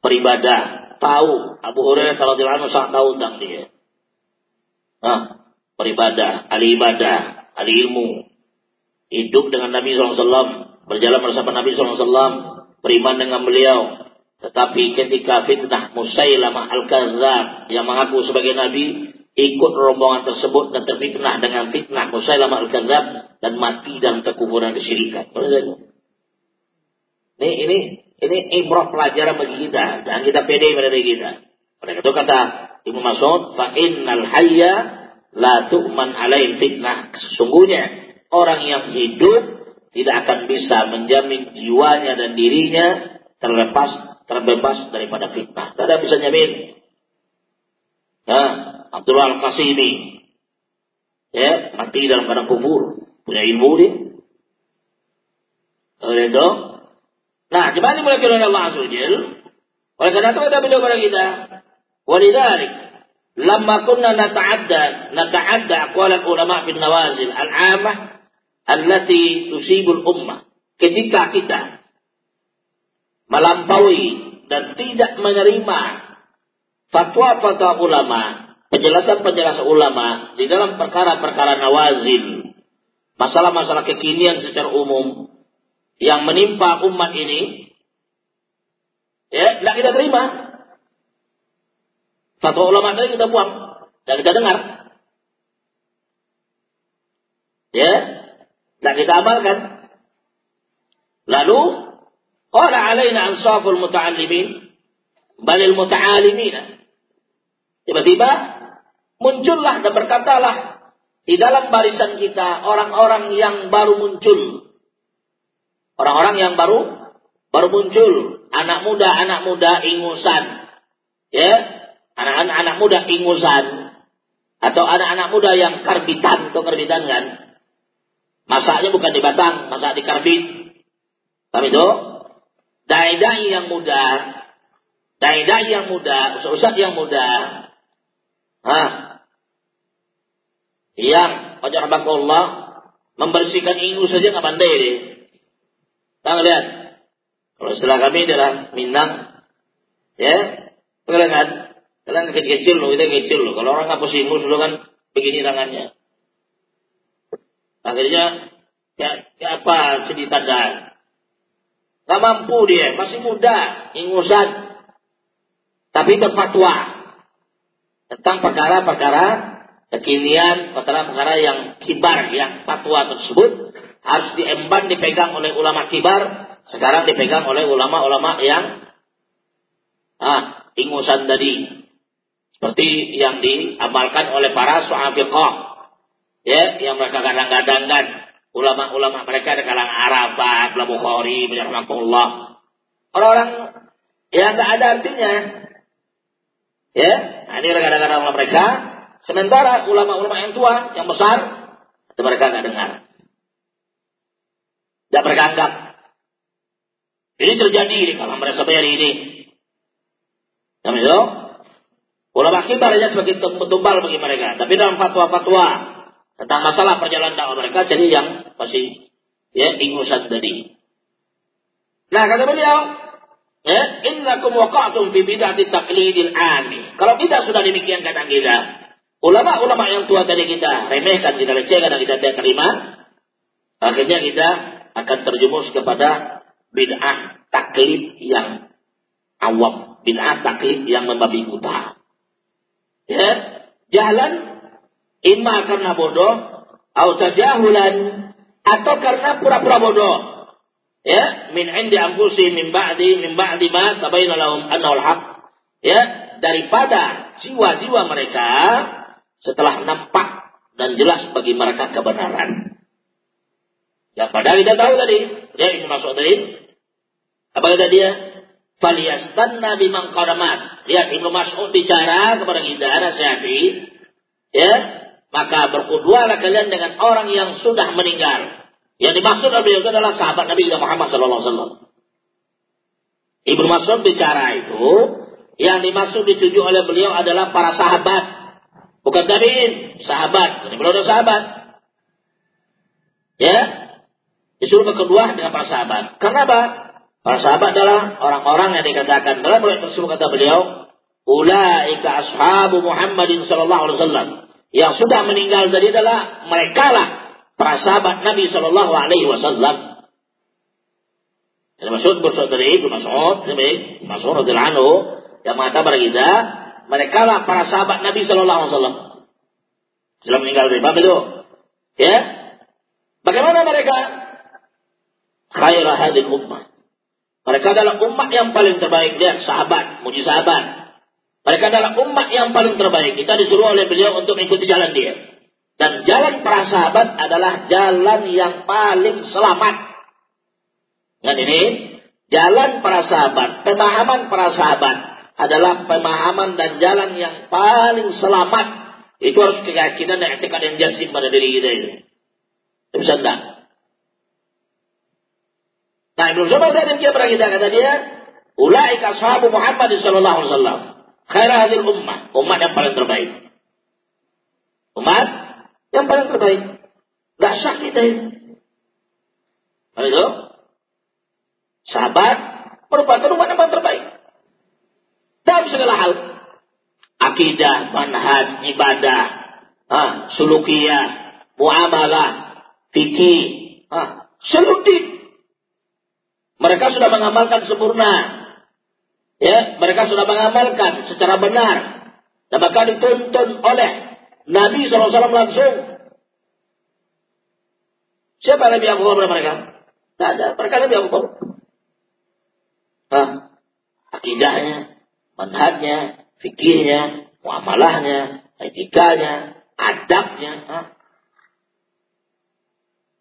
Beribadah tahu Abu Hurairah kalau anhu sangat tahu tentang dia ah, beribadah, ahli ibadah, ahli ilmu, hidup dengan Nabi SAW, berjalan bersama Nabi SAW, beriman dengan beliau. Tetapi ketika fitnah Musailamah Al-Kazab yang mengaku sebagai Nabi, ikut rombongan tersebut dan terfitnah dengan fitnah Musailamah Al-Kazab dan mati dalam kekufuran kesyirikan. Ini, ini, ini ibrah pelajaran bagi kita. Jangan kita pede pada diri kita. Oleh itu kata Ibnu Mas'ud, fa innal hayya la tu'man alaih fitnah. Sesungguhnya orang yang hidup tidak akan bisa menjamin jiwanya dan dirinya terlepas terbebas daripada fitnah. Tidak ada bisa jamin. Nah, Abdullah Al-Qasimi ya, mati dalam keadaan kufur, punya ilmu dia. Oleh itu, nah, gimana mulai oleh Allah Azza Oleh karena itu ada beda kepada kita. ولذلك لما كنا نتعدى نتعدى أقوال العلماء في النوازل العامة التي تصيب الأمة ketika kita melampaui dan tidak menerima fatwa-fatwa ulama, penjelasan-penjelasan ulama di dalam perkara-perkara nawazil, masalah-masalah kekinian secara umum yang menimpa umat ini, ya, tidak kita terima. Fatwa ulama tadi kita buang dan kita dengar. Ya, dan kita amalkan. Lalu qala alaina ansaful muta'allimin balil muta'alimin. Tiba-tiba muncullah dan berkatalah di dalam barisan kita orang-orang yang baru muncul. Orang-orang yang baru baru muncul, anak muda, anak muda ingusan. Ya, anak-anak anak muda ingusan atau anak-anak muda yang karbitan atau karbitan kan? Masaknya bukan di batang masak di karbit. Paham itu? Dai-dai yang muda. Dai-dai yang muda usah-usah yang muda. Hah. yang wajar Allah membersihkan ingus saja nggak pandai deh Tanggal lihat? Kalau setelah kami adalah Minang. Ya kalian Kalian kecil-kecil loh, kita kecil loh. Kalau orang ngapus ingus lo kan begini tangannya. Akhirnya ya, ya apa sedih tanda. Gak mampu dia, masih muda, ingusan. Tapi berfatwa tentang perkara-perkara kekinian, perkara-perkara yang kibar, yang fatwa tersebut harus diemban dipegang oleh ulama kibar, sekarang dipegang oleh ulama-ulama yang ah, ingusan tadi. Seperti yang diamalkan oleh para suhafiqah. Ya, yang mereka kadang-kadangkan ulama-ulama mereka ada kalangan Arafat, Bukhari, Allah. Orang-orang yang tidak ada artinya. Ya, nah ini kadang-kadang mereka. Sementara ulama-ulama yang tua, yang besar, itu mereka nggak dengar. Tidak mereka anggap. Ini terjadi di kalau mereka ini. Yang itu, Ulama kibar hanya sebagai tumbal bagi mereka. Tapi dalam fatwa-fatwa tentang masalah perjalanan dakwah mereka jadi yang masih ya ingusan tadi. Nah kata beliau, ya innakum waqa'tum fi bid'ati taqlidil ami. Kalau kita sudah demikian kata kita, ulama-ulama yang tua tadi kita remehkan, kita lecehkan dan kita tidak terima, akhirnya kita akan terjumus kepada bid'ah taklid yang awam, bid'ah taklid yang membabi buta. Ya, jalan Ima karena bodoh, atau tajahulan, atau karena pura-pura bodoh. Ya, min indi anfusi min ba'di min ba'di ma tabayyana lahum annahu al-haq. Ya, daripada jiwa-jiwa mereka setelah nampak dan jelas bagi mereka kebenaran. Ya, padahal kita tahu tadi, ya ini masuk tadi. Apa kata dia? Faliyastanna bimang qadamat. Lihat Ibnu Mas'ud bicara kepada kita, nasihati. Ya, maka berkudualah kalian dengan orang yang sudah meninggal. Yang dimaksud Nabi itu adalah sahabat Nabi Muhammad sallallahu alaihi. Ibnu Mas'ud bicara itu, yang dimaksud dituju oleh beliau adalah para sahabat. Bukan tabi'in, sahabat. Ini beliau adalah sahabat. Ya, disuruh ke kedua dengan para sahabat. Kenapa? Para sahabat adalah orang-orang yang dikatakan dalam ayat tersebut kata beliau, "Ulaika ashabu Muhammadin sallallahu alaihi wasallam." Yang sudah meninggal tadi adalah mereka lah para sahabat Nabi sallallahu alaihi wasallam. Ini maksud bersaudari Ibnu Mas'ud, Ibnu Mas'ud radhiyallahu anhu yang mengatakan kepada kita, mereka lah para sahabat Nabi sallallahu alaihi wasallam. Sudah meninggal tadi, paham itu? Ya? Bagaimana mereka? Khairah hadil ummah mereka adalah umat yang paling terbaik. Lihat sahabat, muji sahabat. Mereka adalah umat yang paling terbaik. Kita disuruh oleh beliau untuk mengikuti jalan dia. Dan jalan para sahabat adalah jalan yang paling selamat. Dan ini, jalan para sahabat, pemahaman para sahabat adalah pemahaman dan jalan yang paling selamat. Itu harus keyakinan dan etika yang jasim pada diri kita ini. Bisa enggak? Nah, Ibnu Zubair tadi pernah kita kata dia, ulaika sahabu Muhammad sallallahu alaihi wasallam. Khairah hadil ummah, umat yang paling terbaik. Umat yang paling terbaik. Gak sah kita itu? Sahabat merupakan umat yang paling terbaik. Dalam segala hal. Akidah, manhaj, ibadah, ah, sulukiyah, muamalah, fikih, ah, seluruh mereka sudah mengamalkan sempurna. Ya, mereka sudah mengamalkan secara benar. Dan bahkan dituntun oleh Nabi SAW langsung. Siapa Nabi Abu Bakar mereka? Tidak ada. Mereka Nabi Abu Bakar. Hah? Akidahnya, manhajnya, fikirnya, muamalahnya, etikanya, adabnya. Hah?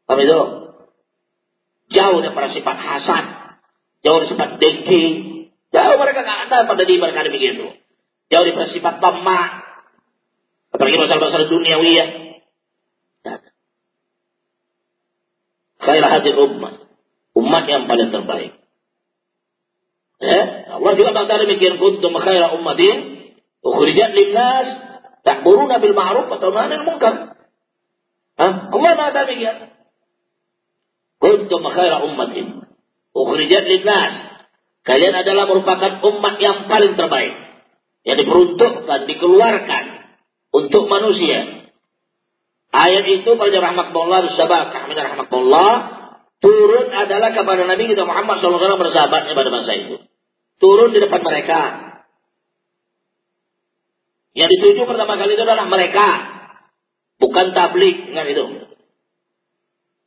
Paham itu? Jauh daripada sifat hasad. Jauh dari sifat dengki. Jauh mereka nggak ada pada diri mereka begitu. Jauh dari sifat tamak. Apalagi masalah-masalah duniawi ya. Khair hadir ummah. Umat yang paling terbaik. Ya, Allah juga berkata demikian kuntum khaira ummatin ukhrijat linnas ta'muruna bil ma'ruf wa tanhauna 'anil munkar. Allah mengatakan demikian. Kuntum khaira ummatin. Ukhrijat linnas. Kalian adalah merupakan umat yang paling terbaik. Yang diperuntukkan, dikeluarkan untuk manusia. Ayat itu pada rahmatullah sahabat Ahmad rahmatullah turun adalah kepada Nabi kita Muhammad SAW bersahabatnya pada masa itu. Turun di depan mereka. Yang dituju pertama kali itu adalah mereka. Bukan tablik, enggak itu.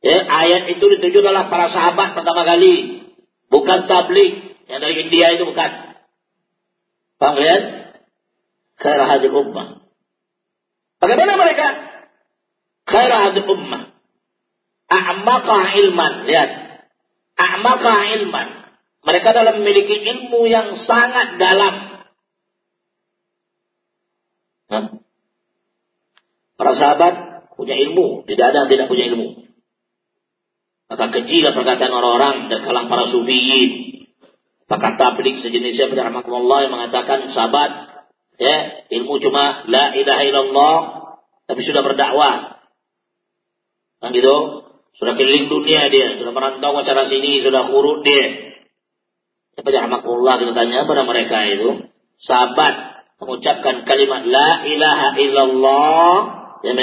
Ya, ayat itu dituju adalah para sahabat pertama kali. Bukan tablik. Yang dari India itu bukan. Paham kalian? Khairah hadil ummah. Bagaimana mereka? Khairah hadil ummah. A'maqah ilman. Lihat. A'maqah ilman. Mereka dalam memiliki ilmu yang sangat dalam. Hah? Para sahabat punya ilmu. Tidak ada yang tidak punya ilmu. Maka kecil perkataan orang-orang dan kalang para sufiyin. Maka tablik sejenisnya pada Allah yang mengatakan sahabat ya ilmu cuma la ilaha illallah tapi sudah berdakwah. Kan gitu? Sudah keliling dunia dia, sudah merantau ke sana sini, sudah urut dia. Pada Allah kita tanya pada mereka itu, sahabat mengucapkan kalimat la ilaha illallah, ya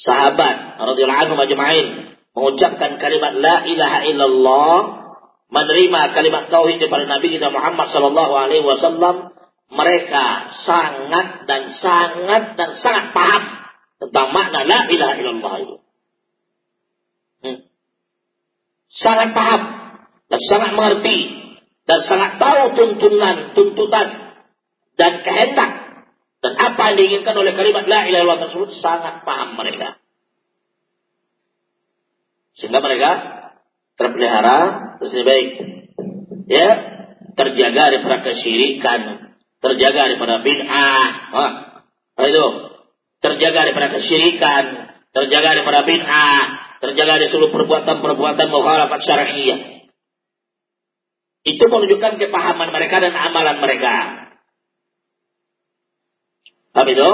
sahabat radhiyallahu anhu majma'in mengucapkan kalimat la ilaha illallah, menerima kalimat tauhid daripada Nabi kita Muhammad sallallahu alaihi wasallam, mereka sangat dan sangat dan sangat paham tentang makna la ilaha illallah itu. Hmm. Sangat paham dan sangat mengerti dan sangat tahu tuntunan, tuntutan dan kehendak dan apa yang diinginkan oleh kalimat la ilaha illallah tersebut sangat paham mereka. Sehingga mereka terpelihara terus baik. Ya, terjaga daripada kesyirikan, terjaga daripada bid'ah. Wah, itu terjaga daripada kesyirikan, terjaga daripada bid'ah, terjaga dari seluruh perbuatan-perbuatan mukhalafat syar'iyyah. Itu menunjukkan kepahaman mereka dan amalan mereka. Paham itu?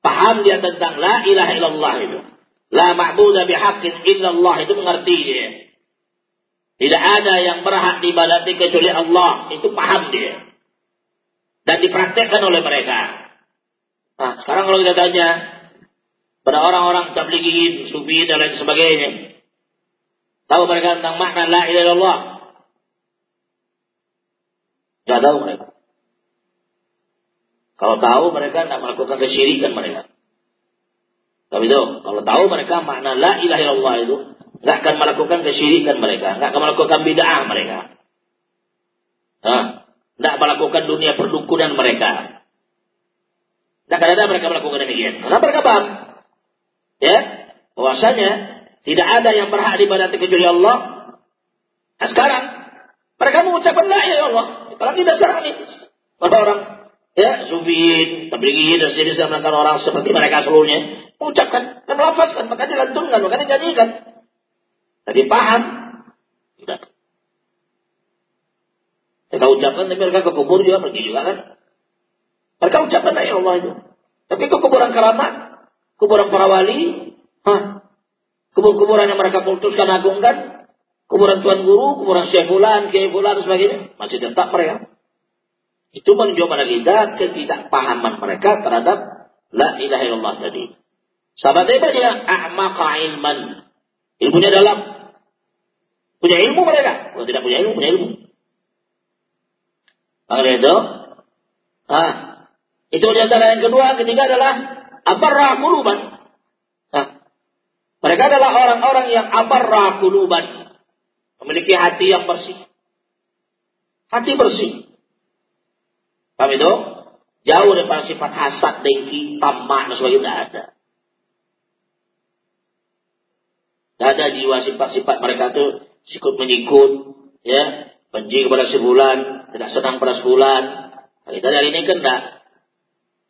Paham dia tentang la ilaha illallah itu. La ma'budah bihaqqin illallah itu mengerti dia. Tidak ada yang berhak diibadati kecuali Allah. Itu paham dia. Dan dipraktekkan oleh mereka. Nah, sekarang kalau kita tanya pada orang-orang tablighin, sufi dan lain sebagainya. Tahu mereka tentang makna la ilaha illallah? Tidak tahu mereka. Kalau tahu mereka tidak melakukan kesyirikan mereka. Tapi itu, kalau tahu mereka makna la ilaha illallah itu, nggak akan melakukan kesyirikan mereka, nggak akan melakukan bid'ah mereka. Nggak melakukan dunia perdukunan mereka. Akan ada mereka melakukan demikian. Karena mereka paham. Ya, bahwasanya tidak ada yang berhak diibadati kecuali Allah. Nah, sekarang mereka mengucapkan la ilaha illallah. Kalau tidak sekarang ini orang ya sufiin, tablighin dan sejenis mereka orang seperti mereka seluruhnya mengucapkan dan melafazkan, maka dilantunkan, maka dinyanyikan. Tapi paham, tidak. Mereka ucapkan, tapi mereka ke kubur juga pergi juga kan. Mereka ucapkan ya Allah itu. Tapi ke kuburan keramat, kuburan para wali, hah, kubur-kuburan yang mereka putuskan agungkan, kuburan tuan guru, kuburan syekh fulan, kiai fulan dan sebagainya, masih tetap mereka. Itu menunjukkan pada kita ketidakpahaman mereka terhadap la ilaha illallah tadi. Sahabat hebat dia a'maqa ilman. Ilmunya dalam. Punya ilmu mereka. Kalau tidak punya ilmu, punya ilmu. Maka itu, ah, itu di antara yang kedua, ketiga adalah abarra kuluban. Mereka adalah orang-orang yang abarra kuluban. Memiliki hati yang bersih. Hati bersih. Paham itu? Jauh daripada sifat hasad, dengki, tamak, dan sebagainya. Tidak ada. Tidak ada jiwa sifat-sifat mereka itu sikut menyikut, ya, benci kepada sebulan, tidak senang pada sebulan. Kita dari ini kan tidak.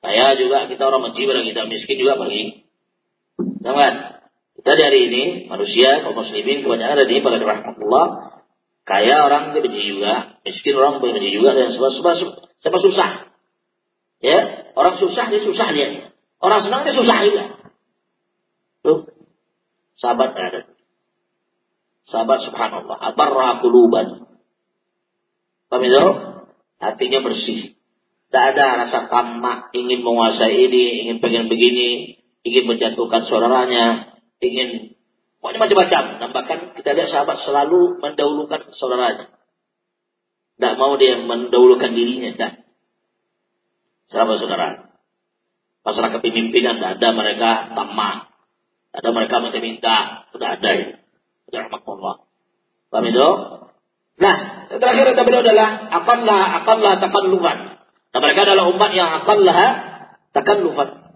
Saya juga kita orang benci pada kita miskin juga pergi. Jangan. Kita dari ini, manusia, kaum muslimin, kebanyakan ada di pada rahmatullah, kaya orang benci juga, miskin orang benci juga, dan sebab, sebab, sebab susah. Ya, orang susah dia susah dia. Orang senang dia susah juga. Sahabat ada. Sahabat subhanallah, abarra kuluban. Paham itu? Hatinya bersih. Tidak ada rasa tamak, ingin menguasai ini, ingin pengen begini, ingin menjatuhkan saudaranya, ingin pokoknya macam-macam. Dan bahkan kita lihat sahabat selalu mendahulukan saudaranya. Tidak mau dia mendahulukan dirinya. Tidak. Sahabat saudara. Masalah kepemimpinan tidak ada mereka tamak. Ada mereka minta-minta. Tidak ada ya. Tidak Allah. Paham itu? Nah, terakhir kata beliau adalah akanlah akanlah takalluman. Dan mereka adalah umat yang akanlah takallufan.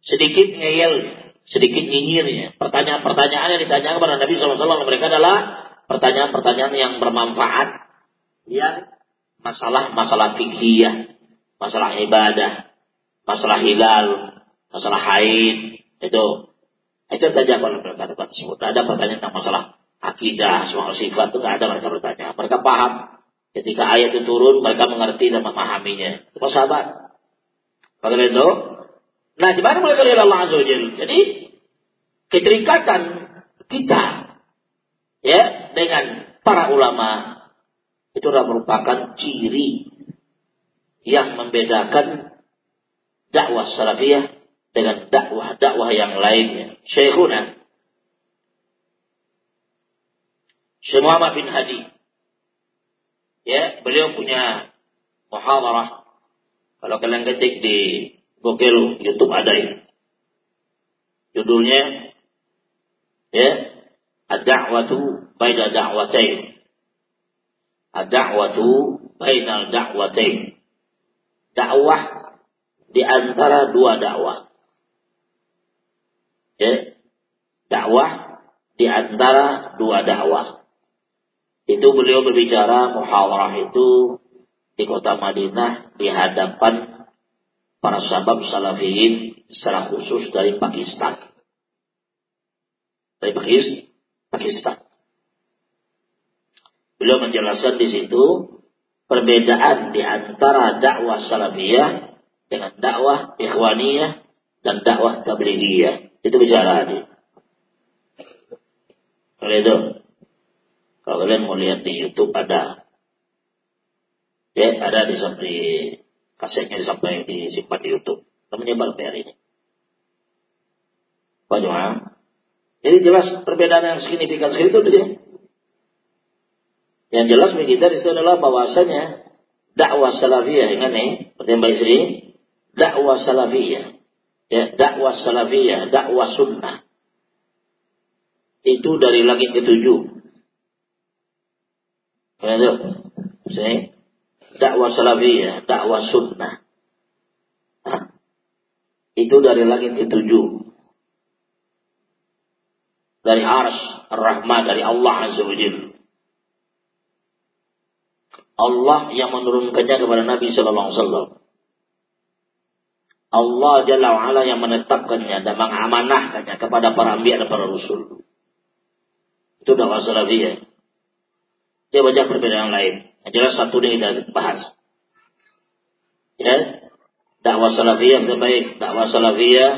Sedikit ngeyel sedikit nyinyirnya. Pertanyaan-pertanyaan yang ditanyakan kepada Nabi SAW mereka adalah pertanyaan-pertanyaan yang bermanfaat, yang masalah-masalah fikih, masalah ibadah, masalah hilal, masalah haid, itu itu saja kalau mereka dapat sebut. Ada pertanyaan tentang masalah akidah, soal sifat itu tidak ada mereka bertanya. Mereka paham ketika ayat itu turun, mereka mengerti dan memahaminya. Itu sahabat. Maka itu Nah, di mana mulai dari Allah Azza Jadi, keterikatan kita ya dengan para ulama itu adalah merupakan ciri yang membedakan dakwah salafiyah dengan dakwah-dakwah yang lainnya. Syekhuna Syekh Muhammad bin Hadi ya, beliau punya muhadarah kalau kalian ketik di Google YouTube ada ya. Judulnya ya Ad-da'watu baina da'watain. Ad-da'watu baina da'watain. Dakwah di antara dua dakwah. Ya. Dakwah di antara dua dakwah. Itu beliau berbicara muhawarah itu di kota Madinah di hadapan para sahabat salafiyin secara khusus dari Pakistan. Dari Pakistan. Beliau menjelaskan di situ perbedaan di antara dakwah salafiyah dengan dakwah ikhwaniyah dan dakwah tabligiyah. Itu bicara ini. Kalau itu, kalau kalian mau lihat di YouTube ada, ya ada di samping kasetnya sampai disimpan di YouTube. Namanya Balper ini. Pak Jadi jelas perbedaan yang signifikan sekali itu dia. Yang jelas bagi kita di situ adalah bahwasanya dakwah salafiyah nih, seperti sini, dakwah salafiyah, ya dakwah salafiyah, dakwah sunnah itu dari langit ketujuh. Itu, sini dakwah salafiyah, dakwah sunnah. itu dari langit ketujuh. Dari ars, rahmat dari Allah Azza wa. Allah yang menurunkannya kepada Nabi Sallallahu Alaihi Wasallam. Allah Jalla wa'ala yang menetapkannya dan mengamanahkannya kepada para ambiya dan para rasul. Itu dakwah salafiyah. Dia banyak perbedaan lain. Yang jelas satu ini kita bahas. Ya, dakwah salafiyah yang baik. Dakwah salafiyah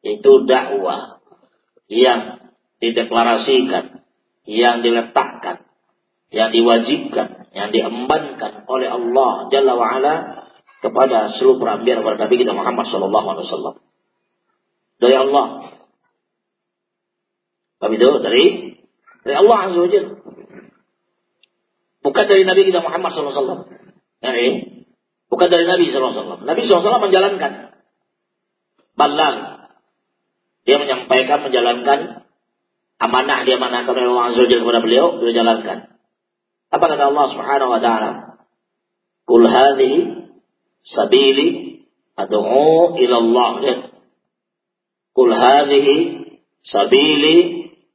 itu dakwah yang dideklarasikan, yang diletakkan, yang diwajibkan, yang diembankan oleh Allah Jalla wa'ala kepada seluruh perambian kepada Nabi kita Muhammad Sallallahu Alaihi Wasallam dari Allah. Tapi itu dari dari Allah Azza wa Bukan dari Nabi kita Muhammad SAW. Yani, bukan dari Nabi SAW. Nabi SAW menjalankan. Balang. Dia menyampaikan, menjalankan amanah dia amanahkan oleh Allah Azza wa kepada beliau, beliau jalankan. Apa kata Allah Subhanahu wa taala? Kul hadhihi sabili ad'u ila Allah. Kul hadhihi sabili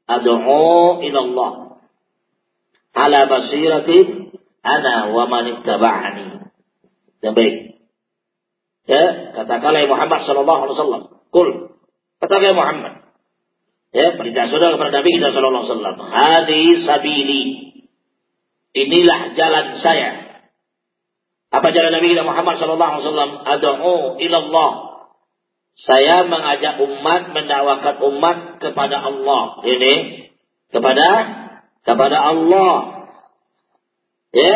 ad'u ila Allah ala basirati ana wa man. Dan baik. Ya, katakanlah Muhammad sallallahu alaihi wasallam, kul. Katakanlah Muhammad. Ya, perintah saudara kepada Nabi kita sallallahu alaihi wasallam. Hadi sabili. Inilah jalan saya. Apa jalan Nabi kita Muhammad sallallahu alaihi wasallam? Ad'u ila Allah. Saya mengajak umat, mendakwakan umat kepada Allah. Ini kepada kepada Allah. Ya,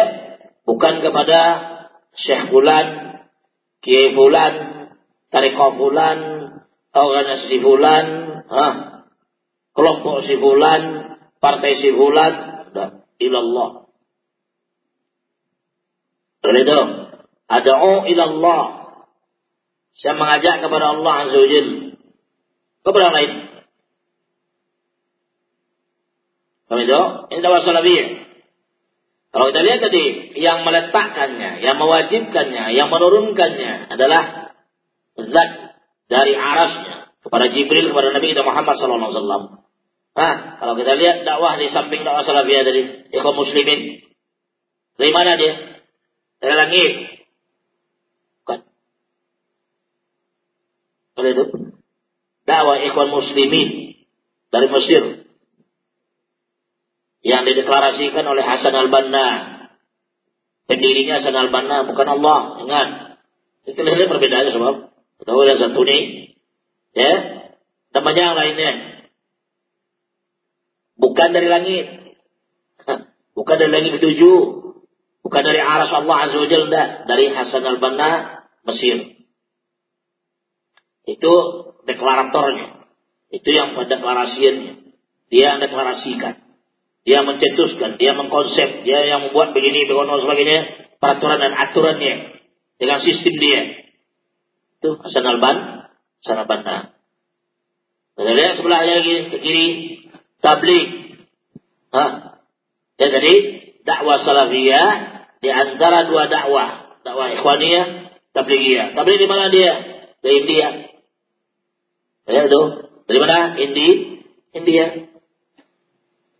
bukan kepada Syekh Fulan, Kiai Fulan, Tariqah Fulan, organisasi Fulan, kelompok si Fulan, partai si Fulan, ilallah. Oleh itu, ada'u ilallah. Saya mengajak kepada Allah Azza wa. Kepada lain. Kami itu, ini dakwah salafiyah. Kalau kita lihat tadi, yang meletakkannya, yang mewajibkannya, yang menurunkannya adalah zat dari arasnya kepada Jibril kepada Nabi kita Muhammad sallallahu alaihi wasallam. Nah, kalau kita lihat dakwah di samping dakwah salafiyah dari ikhwan muslimin, dari mana dia? Dari langit. Bukan. Kalau itu dakwah ikhwan muslimin dari Mesir yang dideklarasikan oleh Hasan al-Banna. Pendirinya Hasan al-Banna bukan Allah. Ingat. Itu lihat perbedaannya sebab. Tahu yang satu ini. Ya. Namanya yang lainnya. Bukan dari langit. Bukan dari langit ketujuh. Bukan dari aras Allah Azza wa Jalla. Dari Hasan al-Banna Mesir. Itu deklaratornya. Itu yang deklarasiannya. Dia yang deklarasikan. Dia mencetuskan, dia mengkonsep, dia yang membuat begini, dan sebagainya, peraturan dan aturannya dengan sistem dia. Itu Hasan Alban, Hasan Albanna. Kita lihat sebelahnya lagi ke kiri tablik. Hah? Ya tadi dakwah salafiyah di antara dua dakwah, dakwah ikhwaniyah, tabligiyah. Tabligh di mana dia? Dari India. Ya itu. Dari mana? Indi, India.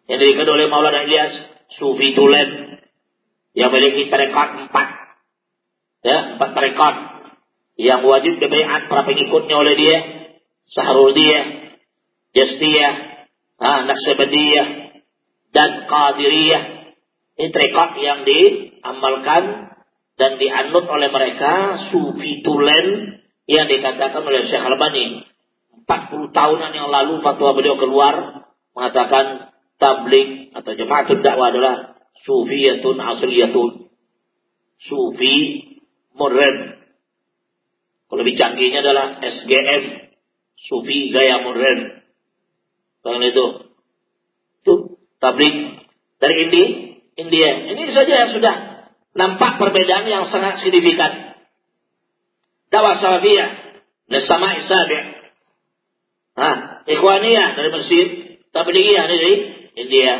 Yang diberikan oleh Maulana Ilyas, Sufi Tulen, yang memiliki tarekat empat. Ya, empat tarekat. Yang wajib dibaiat para pengikutnya oleh dia. dia, Jastiyah, ah, Naksabadiyah, dan Qadiriyah. Ini tarekat yang diamalkan dan dianut oleh mereka Sufi Tulen yang dikatakan oleh Syekh Albani 40 tahunan yang lalu fatwa beliau keluar mengatakan tablik atau jemaatul dakwah adalah sufiyatun asliyatun. Sufi modern. Kalau lebih canggihnya adalah SGM. Sufi gaya modern. Kalau itu. Itu tablik dari India. India. Ini saja sudah nampak perbedaan yang sangat signifikan. Dakwah salafiyah. Nasama isabi' Nah, ikhwaniyah dari Mesir, tabligiyah dari India.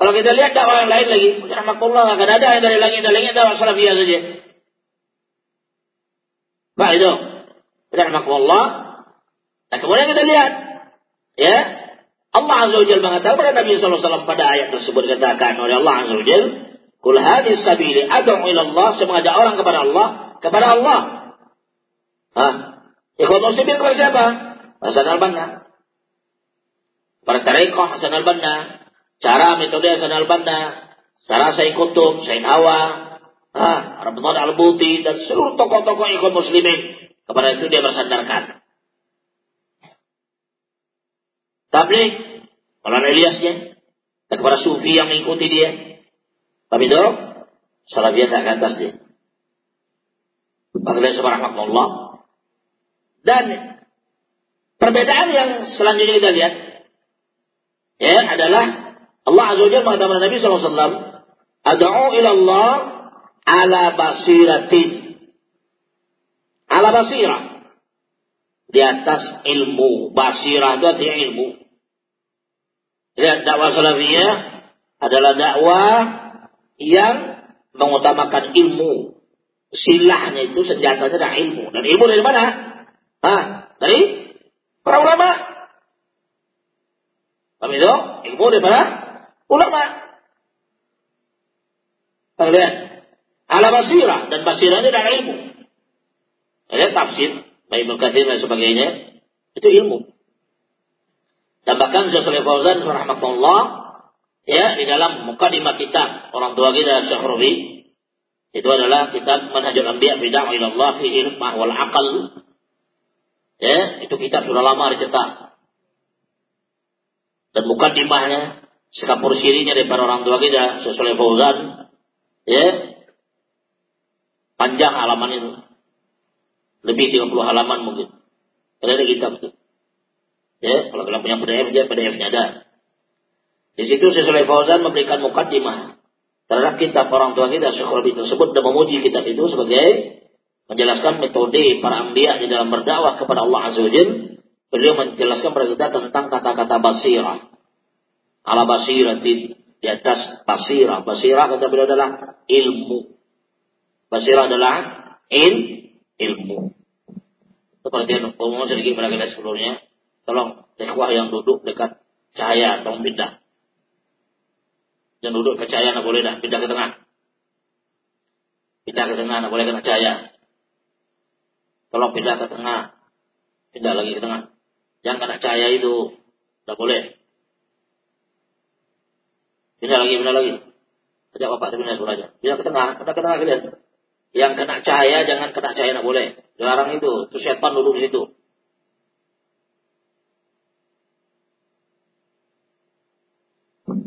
Kalau kita lihat dakwah yang lain lagi, rahmatullah akan ada yang dari langit dari langit dakwah salafiyah saja. Pak itu, rahmatullah. Nah kemudian kita lihat, ya Allah Azza wa Jalla mengatakan kepada Nabi SAW pada ayat tersebut dikatakan oleh Allah Azza wa Jalla, Kul hadis sabili ad'u ila Allah, saya mengajak orang kepada Allah, kepada Allah. Hah? Ikhwan muslimin kepada siapa? Hasan al-Banna tarekat Hasan al-Banna, cara metode Hasan al-Banna, cara Sayyid Kutub, Sayyid Hawa, ah, Ramadan al-Buti, dan seluruh tokoh-tokoh ikut muslimin. Kepada itu dia bersandarkan. Tablik, Maulana Ilyasnya, dan kepada Sufi yang mengikuti dia. Tapi itu, Salafiyah tak atas dia. Bagaimana subhanallah. Dan perbedaan yang selanjutnya kita lihat, ya adalah Allah Azza wa Jalla mengatakan Nabi SAW, Ad'u ila Allah ala basiratin. Ala basirah. Di atas ilmu. Basirah itu artinya ilmu. Jadi dakwah salafiyah adalah dakwah yang mengutamakan ilmu. Silahnya itu senjatanya adalah ilmu. Dan ilmu dari mana? Hah? Dari para ulama. Paham itu? Ilmu daripada ulama. Kalian ala basirah dan basirah ini adalah ilmu. Ada tafsir, baik Katsir dan sebagainya, itu ilmu. Dan bahkan Syekh Fauzan rahmatullah ya di dalam mukadimah kitab orang tua kita Syekh itu adalah kitab Manhajul Anbiya fi Da'wa ila Allah fi ilmah wal aqal. Ya, itu kitab sudah lama dicetak. Dan mukadimahnya sekapur sirinya para orang tua kita sesuai Fauzan ya panjang halaman itu. Lebih 30 halaman mungkin. Ada kitab itu. Ya kalau kalian punya PDF aja PDF-nya ada di situ sesuai Fauzan memberikan mukadimah terhadap kitab orang tua kita Syekh tersebut dan memuji kitab itu sebagai menjelaskan metode para ambiya di dalam berdakwah kepada Allah Azza wa Beliau menjelaskan kepada kita tentang kata-kata basirah. Ala basiratin di atas basirah. Basirah kata beliau adalah ilmu. Basirah adalah il, ilmu. Itu perhatian umum sedikit pada kita sebelumnya. Tolong ikhwah yang duduk dekat cahaya atau pindah. Yang duduk ke cahaya tidak boleh dah, pindah ke tengah. Pindah ke tengah, tidak boleh kena cahaya. Tolong pindah ke tengah. Pindah lagi ke tengah. Yang kena cahaya itu tidak boleh. Pindah lagi, pindah lagi. Ajak bapak pindah sebelahnya. Pindah ke tengah, pindah ke tengah kalian. Yang kena cahaya jangan kena cahaya tidak boleh. Dilarang itu. Itu setan dulu di situ.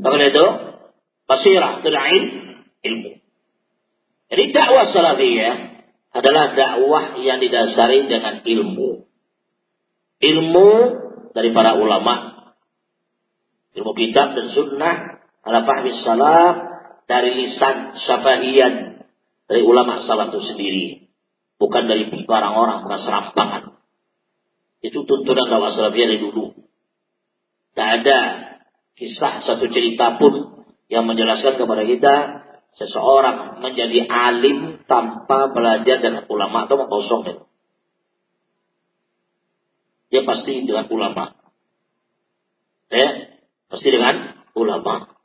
Maka itu basirah itu ilmu. Jadi dakwah salafiyah adalah dakwah yang didasari dengan ilmu ilmu dari para ulama. Ilmu kitab dan sunnah ala fahmi salaf dari lisan syafahiyan dari ulama salaf itu sendiri. Bukan dari barang orang, bukan serampangan. Itu tuntunan dakwah salafiyah dari dulu. Tidak ada kisah satu cerita pun yang menjelaskan kepada kita seseorang menjadi alim tanpa belajar dengan ulama atau mengkosong itu. Dia pasti dengan ulama. Ya, pasti dengan ulama.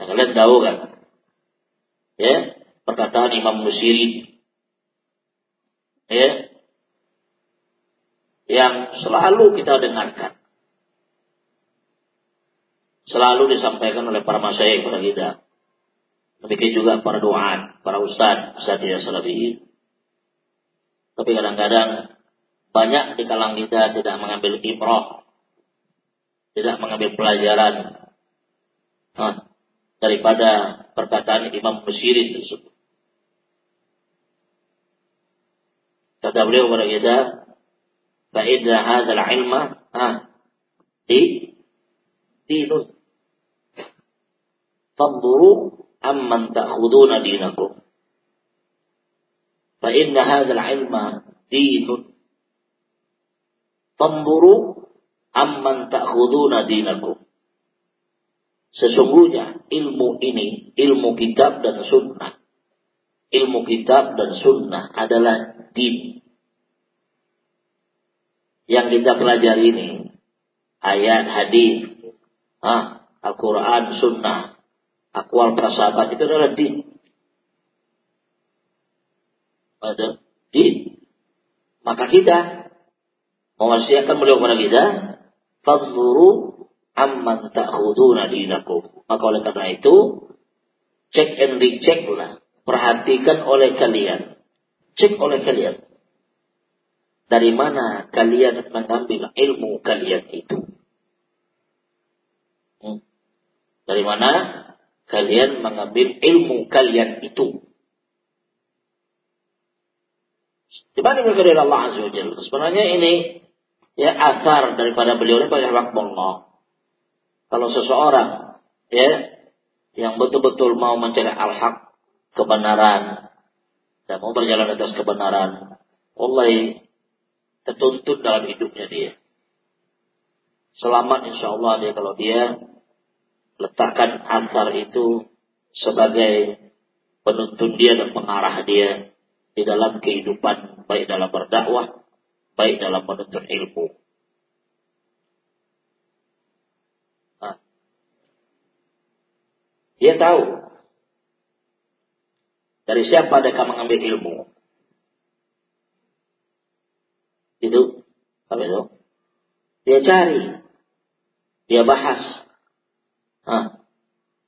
Nah, kalian tahu kan? Ya, perkataan Imam Musirin. Ya, yang selalu kita dengarkan Selalu disampaikan oleh para masyayikh kepada kita. Demikian juga para doa, para ustaz, ustaz tidak salafi. Tapi kadang-kadang banyak di kalangan kita tidak mengambil ibrah. Tidak mengambil pelajaran. Nah, daripada perkataan Imam Musirin tersebut. Kata beliau kepada kita, فإذا هذا العلم ها دي دين فانظروا عمن تأخذون دينكم فإن هذا العلم دين فانظروا amman ta'khuduna dinakum. Sesungguhnya ilmu ini, ilmu kitab dan sunnah. Ilmu kitab dan sunnah adalah din yang kita pelajari ini ayat hadis ah, Al-Quran Sunnah akwal prasabat itu adalah din ada din maka kita. Mewasiatkan beliau kepada kita fadzuru amman ta'khuduna dinakum. Maka oleh karena itu cek and recheck lah. Perhatikan oleh kalian. Cek oleh kalian. Dari mana kalian mengambil ilmu kalian itu? Hmm. Dari mana kalian mengambil ilmu kalian itu? Dibanding dari Allah Azza wa Jalla. Sebenarnya ini ya asar daripada beliau ini pada Allah. Kalau seseorang ya yang betul-betul mau mencari al-haq kebenaran dan mau berjalan atas kebenaran, Allah tertuntut dalam hidupnya dia. Selamat insya Allah dia kalau dia letakkan asar itu sebagai penuntun dia dan pengarah dia di dalam kehidupan, baik dalam berdakwah, baik dalam menuntut ilmu. Nah, dia tahu dari siapa mereka mengambil ilmu. Itu apa itu? Dia cari, dia bahas, Hah.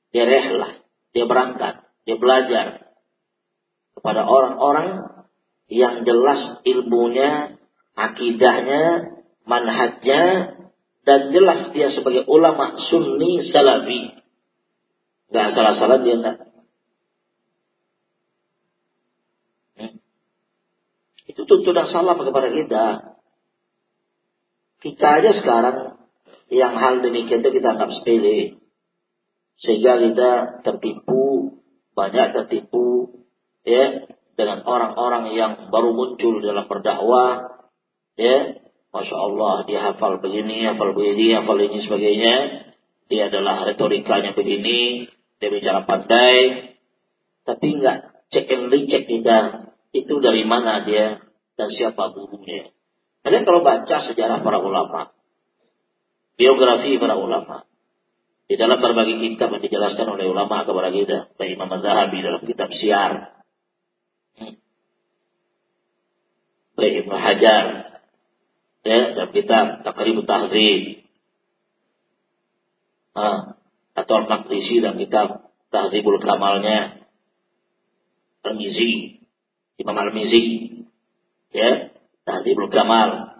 dia rehlah, dia berangkat, dia belajar kepada orang-orang yang jelas ilmunya, akidahnya, manhajnya, dan jelas dia sebagai ulama sunni salafi. Gak salah-salah dia enggak. Itu tuntunan salam kepada kita. Kita aja sekarang yang hal demikian itu kita anggap sepele. Sehingga kita tertipu, banyak tertipu ya dengan orang-orang yang baru muncul dalam berdakwah ya Masya Allah dia hafal begini, hafal begini, hafal ini sebagainya. Dia adalah retorikanya begini, dia bicara pandai, tapi enggak cek and recheck kita itu dari mana dia dan siapa gurunya. Kalian kalau baca sejarah para ulama, biografi para ulama, di dalam berbagai kitab yang dijelaskan oleh ulama kepada kita, baik Imam Zahabi dalam kitab Siar, hmm. baik Ibnu Hajar, ya, dalam kitab Takrib Tahzib, ah, atau Al-Maqdisi dalam kitab Tahzibul Kamalnya, Al-Mizi, Imam Al-Mizi, ya tahdibul kamal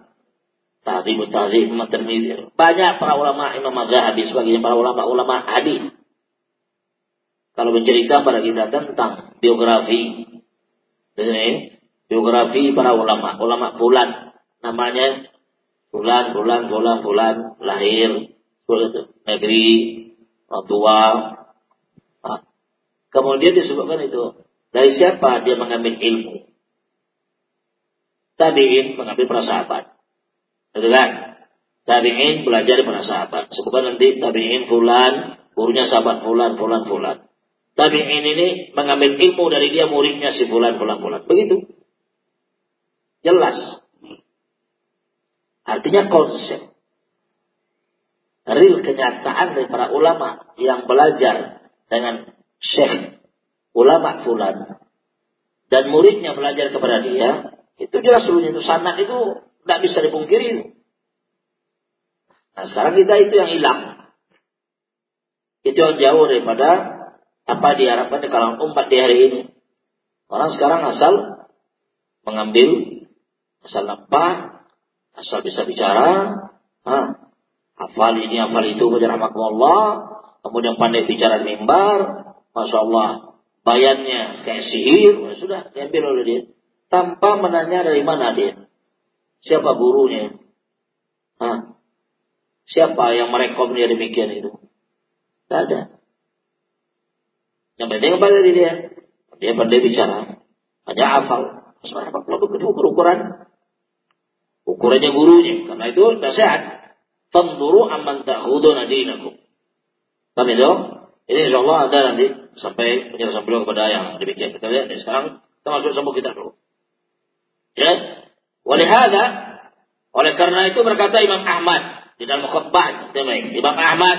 tahdibul tahdib Imam banyak para ulama Imam Mazhabi sebagainya para ulama-ulama hadis. Kalau mencerita pada kita tentang biografi di sini biografi para ulama ulama fulan. Namanya fulan fulan fulan fulan lahir negeri orang tua. Kemudian disebutkan itu dari siapa dia mengambil ilmu? Tabi'in mengambil para. Gitu kan? Tabi'in belajar para sahabat. Sebutkan nanti tabi'in fulan, gurunya sahabat fulan, fulan, fulan. Tabi'in ini mengambil ilmu dari dia muridnya si fulan, fulan, fulan. Begitu. Jelas. Artinya konsep. Real kenyataan dari para ulama yang belajar dengan syekh ulama fulan dan muridnya belajar kepada dia, itu jelas seluruhnya itu sanad itu tidak bisa dipungkiri. Nah sekarang kita itu yang hilang. Itu yang jauh daripada apa diharapkan di kalangan umat di hari ini. Orang sekarang asal mengambil, asal nampak, asal bisa bicara, ha, hafal ini, hafal itu, Allah, kemudian pandai bicara di mimbar, Masya Allah, bayannya kayak sihir, ya sudah diambil oleh dia. Tanpa menanya dari mana dia. Siapa gurunya? Hah? Siapa yang merekom dia demikian itu? Tidak ada. Yang penting apa dari dia? Dia pandai bicara. Hanya hafal. Apa kalau begitu ukur-ukuran? Ukurannya gurunya. Karena itu nasihat. Fanduru amman ta'khuduna dinakum. Kami itu? Ini insya Allah ada nanti sampai penjelasan beliau kepada yang demikian. Kita lihat sekarang kita masuk sambung kita dulu. Ya. Walihada oleh karena itu berkata Imam Ahmad di dalam khutbah, Imam Ahmad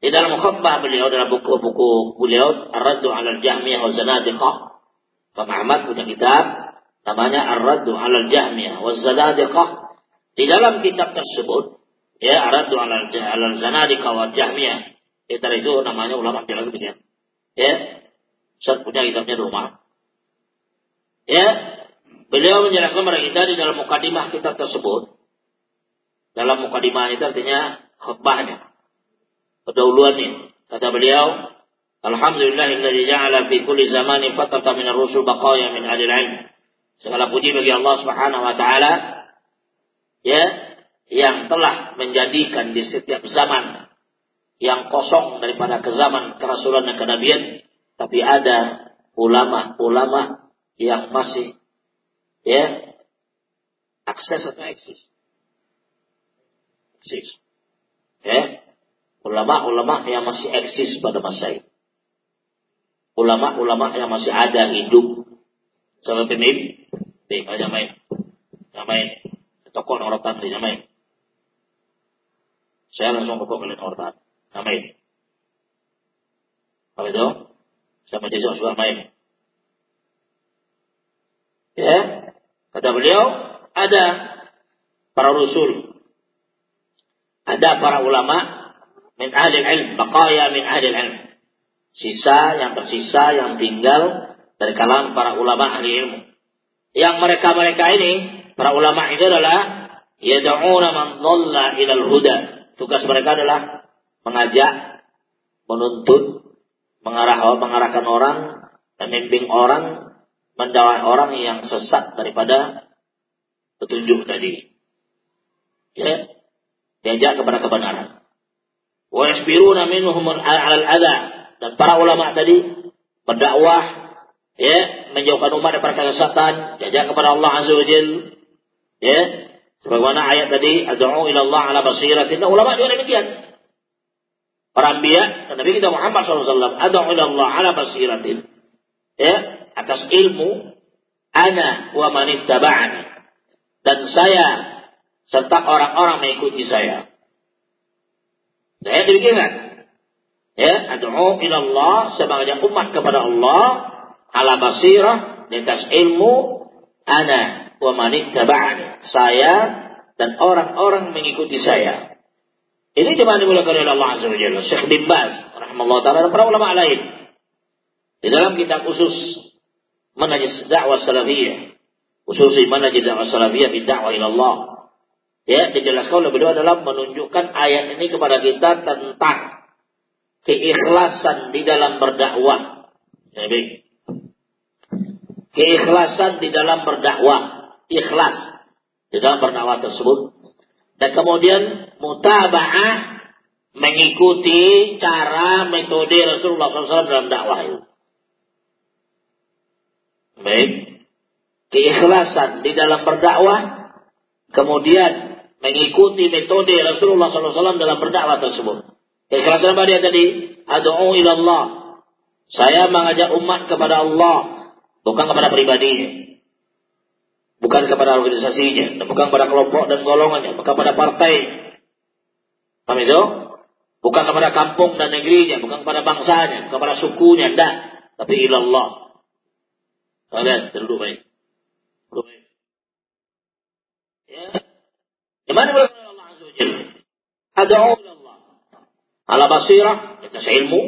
di dalam khutbah beliau dalam buku-buku beliau Ar-Raddu 'ala al-Jahmiyah wa Zanadiqah. Imam Ahmad punya kitab namanya Ar-Raddu 'ala al-Jahmiyah wa Zanadiqah. Di dalam kitab tersebut ya Ar-Raddu 'ala al-Zanadiqah wa Jahmiyah. Itu itu namanya ulama bilang demikian. Ya. Ustaz punya kitabnya di rumah. Ya. Beliau menjelaskan kepada kita di dalam mukadimah kitab tersebut. Dalam mukadimah itu artinya khutbahnya. Pendahuluannya. Kata beliau, Alhamdulillahilladzi ja'ala fi kulli zamanin fatrata min ar-rusul baqaya min ahli ilm. Segala puji bagi Allah Subhanahu wa taala ya yang telah menjadikan di setiap zaman yang kosong daripada ke zaman kerasulan dan kenabian, tapi ada ulama-ulama yang masih ya akses atau eksis. Eksis. Ya. Ulama-ulama yang masih eksis pada masa itu. Ulama-ulama yang masih ada hidup. Sama pemimpin, Baik, aja main. Tokoh orang tadi, main. Saya langsung pokok kalian orang main. Apa itu? Sama jadi suka main. Ya, kata beliau, ada para rasul, ada para ulama min ahli ilm, baqaya min ahli ilm. Sisa yang tersisa yang tinggal dari kalangan para ulama ahli ilmu. Yang mereka-mereka ini, para ulama itu adalah yad'una man dhalla ila al-huda. Tugas mereka adalah mengajak, menuntut, mengarah mengarahkan orang membimbing orang, mendakwai orang yang sesat daripada petunjuk tadi. Ya, diajak kepada kebenaran. Wa yasbiruna minhum 'alal adha dan para ulama tadi berdakwah ya menjauhkan umat dari kesesatan, diajak kepada Allah Azza wa Jalla. Ya, sebagaimana ayat tadi, ad'u ila Allah ala basiratin. Nah, ulama juga demikian. Para anbiya dan Nabi kita Muhammad SAW ada Allah ala basiratin. Ya, atas ilmu ana wa man dan saya serta orang-orang mengikuti saya. Saya demikian Ya, ad'u ila Allah sebagai umat kepada Allah ala basirah di atas ilmu ana wa man Saya dan orang-orang mengikuti saya. Ini di mana dimuliakan oleh Allah Azza wa Jalla. Syekh bin Baz, ta'ala, dan para ulama lain. Di dalam kitab khusus manajis dakwah salafiyah. Khusus manajis dakwah salafiyah di dakwah ila Allah. Ya, dijelaskan oleh beliau adalah menunjukkan ayat ini kepada kita tentang keikhlasan di dalam berdakwah. Ya, Keikhlasan di dalam berdakwah. Ikhlas di dalam berdakwah tersebut dan kemudian mutaba'ah mengikuti cara metode Rasulullah SAW dalam dakwah itu. Baik. Keikhlasan di dalam berdakwah. Kemudian mengikuti metode Rasulullah SAW dalam berdakwah tersebut. Keikhlasan apa dia tadi? Adu'u ilallah. Saya mengajak umat kepada Allah. Bukan kepada pribadinya. Bukan kepada organisasinya. Bukan kepada kelompok dan golongannya. Bukan kepada partai. Paham itu? Bukan kepada kampung dan negerinya. Bukan kepada bangsanya. Bukan kepada sukunya. Tidak. Tapi ilallah. Duduk baik. Duduk baik. Ya. Gimana boleh Allah Azza wa Jalla? Adu'u ilallah. Ala basirah. Kita ilmu.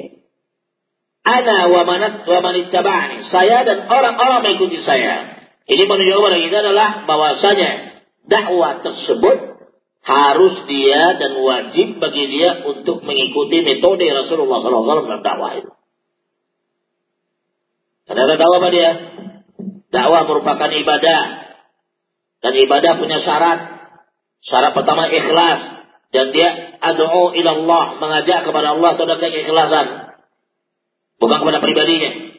Ana wa manat wa manittaba'ani. Saya dan orang-orang mengikuti saya. Ini menunjukkan kepada kita adalah bahwasanya dakwah tersebut harus dia dan wajib bagi dia untuk mengikuti metode Rasulullah SAW dalam dakwah itu. Karena ada dakwah apa dia? Dakwah merupakan ibadah. Dan ibadah punya syarat. Syarat pertama ikhlas. Dan dia adu'u ilallah. Mengajak kepada Allah dengan keikhlasan. Bukan kepada pribadinya.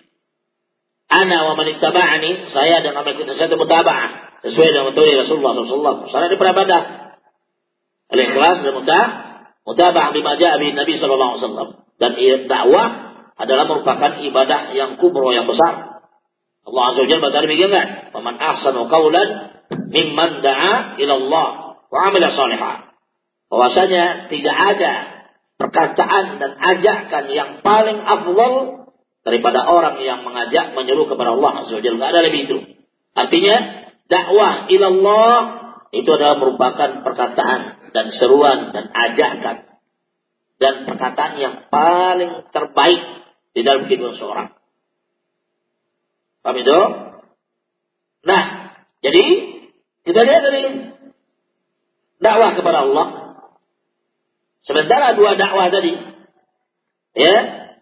Ana wa man ittaba'ani, saya dan orang ikuti saya itu mutaba'ah. Sesuai dengan metode Rasulullah SAW. Salah beribadah. Al-ikhlas dan muta, mutaba'ah bima ja'a Nabi SAW. Dan dakwah adalah merupakan ibadah yang kubro yang besar. Allah Azza wa Jalla berkata demikian kan? Faman ahsanu qawlan mimman da'a ila Allah wa amila salihah. Bahwasanya tidak ada perkataan dan ajakan yang paling afdal daripada orang yang mengajak menyuruh kepada Allah Azza Tidak ada lebih itu. Artinya dakwah ilallah itu adalah merupakan perkataan dan seruan dan ajakan dan perkataan yang paling terbaik di dalam kehidupan seorang. Paham itu? Nah, jadi kita lihat tadi dakwah kepada Allah. Sementara dua dakwah tadi, ya,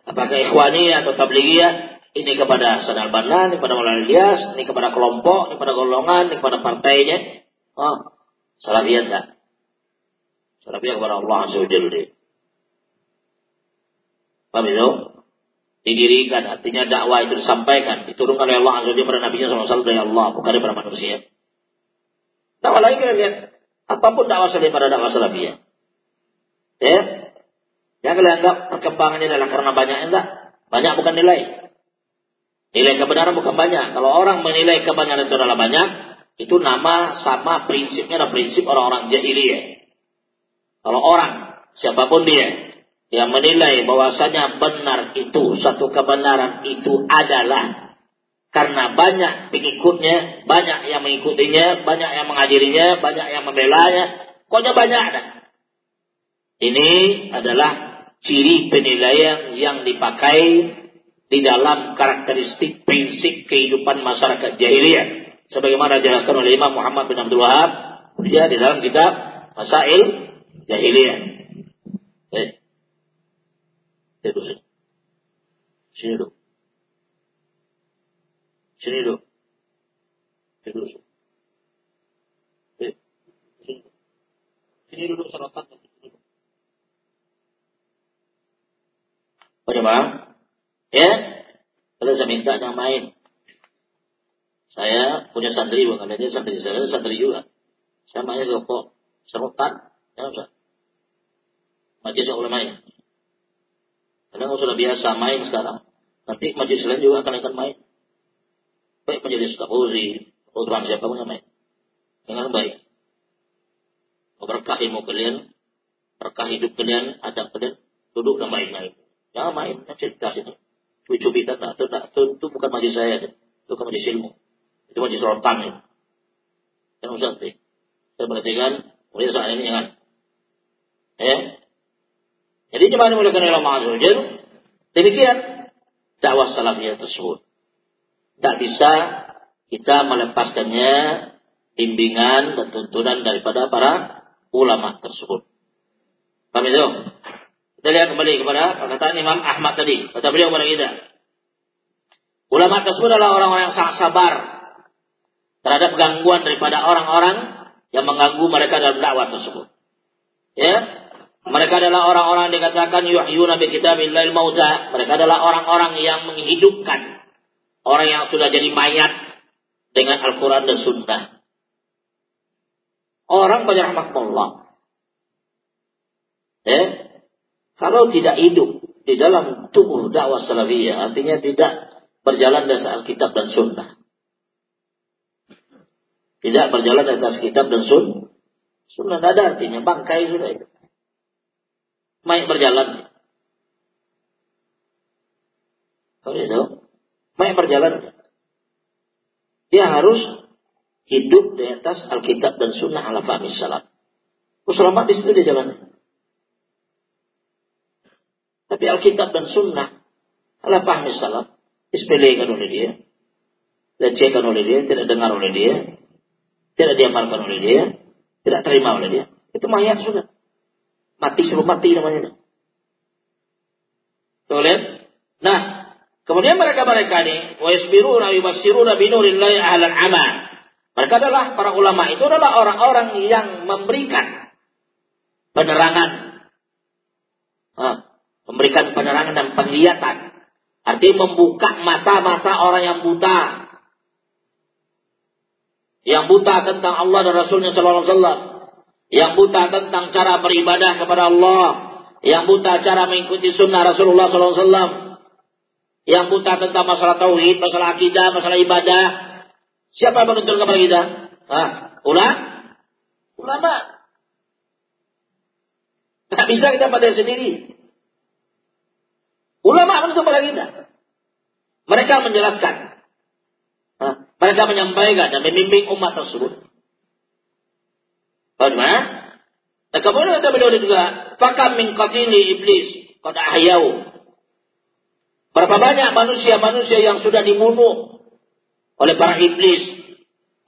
apakah ikhwani atau tabligiyah ini kepada Sadar Bandan, ini kepada Maulana Ilyas, ini kepada kelompok, ini kepada golongan, ini kepada partainya. Oh, salafiyah enggak? Salafiyah kepada Allah Azza wa Jalla. Paham itu? Didirikan, artinya dakwah itu disampaikan, diturunkan oleh Allah Azza Jalla kepada Nabi SAW dari Allah, bukan daripada manusia. Dakwah lagi kita lihat, apa pun dakwah selain pada dakwah salafiyah. Ya, Jangan kalian anggap perkembangannya adalah karena banyak enggak. Banyak bukan nilai. Nilai kebenaran bukan banyak. Kalau orang menilai kebenaran itu adalah banyak, itu nama sama prinsipnya adalah prinsip orang-orang jahiliyah. Kalau orang, siapa pun dia, yang menilai bahwasanya benar itu, satu kebenaran itu adalah karena banyak pengikutnya, banyak yang mengikutinya, banyak yang menghadirinya, banyak yang membelanya, pokoknya banyak. Ini adalah ciri penilaian yang dipakai di dalam karakteristik prinsip kehidupan masyarakat jahiliyah sebagaimana dijelaskan oleh Imam Muhammad bin Abdul Wahab dia di dalam kitab Masail Jahiliyah. Eh. Sini Sini dulu. Sini dulu. Dulu. Eh. Sini dulu. Sorotan. Jemaah, ya, kalau saya minta yang main. Saya punya santri, bukan aja santri saya, santri juga. Saya mainnya kok serotan, ya Ustaz. Majlis ulama ini. Kadang sudah biasa main sekarang. Nanti majlis lain juga akan akan main. Baik majelis tabuzi, program siapa pun yang main. Dengan baik. Berkah ilmu kalian, berkah hidup kalian, adab kalian, duduk dan baik-baik. Jangan main cerita sini. Cubit-cubit tak, itu, itu, itu bukan majlis saya. Itu bukan majlis ilmu. Itu majlis rotan. Ya. Yang usah Saya perhatikan, mulai saat ini jangan. Ya. Jadi jemaah mulai oleh Allah Azza demikian dakwah salafiyah tersebut. Tak bisa kita melepaskannya bimbingan dan tuntunan daripada para ulama tersebut. Paham itu? Kita lihat kembali kepada perkataan Imam Ahmad tadi. Kata beliau kepada kita. Ulama tersebut adalah orang-orang yang sangat sabar terhadap gangguan daripada orang-orang yang mengganggu mereka dalam dakwah tersebut. Ya, mereka adalah orang-orang yang dikatakan yuhyuna bi kitabillahi mauta. Mereka adalah orang-orang yang menghidupkan orang yang sudah jadi mayat dengan Al-Qur'an dan Sunnah. orang banyak rahmatullah. Ya, kalau tidak hidup di dalam tubuh dakwah salafiyah, artinya tidak berjalan dasar Alkitab dan Sunnah. Tidak berjalan di atas kitab dan sun. Sunnah tidak ada artinya. Bangkai sudah itu. Main berjalan. Kalau itu. Main berjalan. Dia harus hidup di atas Alkitab dan Sunnah ala fahmi salam. Selamat di situ dia jalan. Tapi Alkitab dan Sunnah ala fahmi salam disepelekan oleh dia, lecehkan oleh dia, tidak dengar oleh dia, tidak diamalkan oleh dia, tidak terima oleh dia, itu mayat sudah. Mati sebelum mati namanya. Lihat. Nah, kemudian mereka-mereka ini, wa yasbiruna yubassiruna binurillahi ahlan amal. Mereka adalah para ulama itu adalah orang-orang yang memberikan penerangan. Nah, memberikan penerangan dan penglihatan. Artinya membuka mata-mata orang yang buta yang buta tentang Allah dan Rasulnya Sallallahu Alaihi Wasallam, yang buta tentang cara beribadah kepada Allah, yang buta cara mengikuti sunnah Rasulullah Wasallam, yang buta tentang masalah tauhid, masalah akidah, masalah ibadah. Siapa yang menuntun kepada kita? Hah? Ulama? Ulama. Tak bisa kita pada sendiri. Ulama menuntun kepada kita. Mereka menjelaskan. Mereka menyampaikan dan membimbing umat tersebut. Bagaimana? Dan kemudian kata beliau juga, fakam min qatili iblis qad ahyau. Berapa banyak manusia-manusia yang sudah dibunuh oleh para iblis,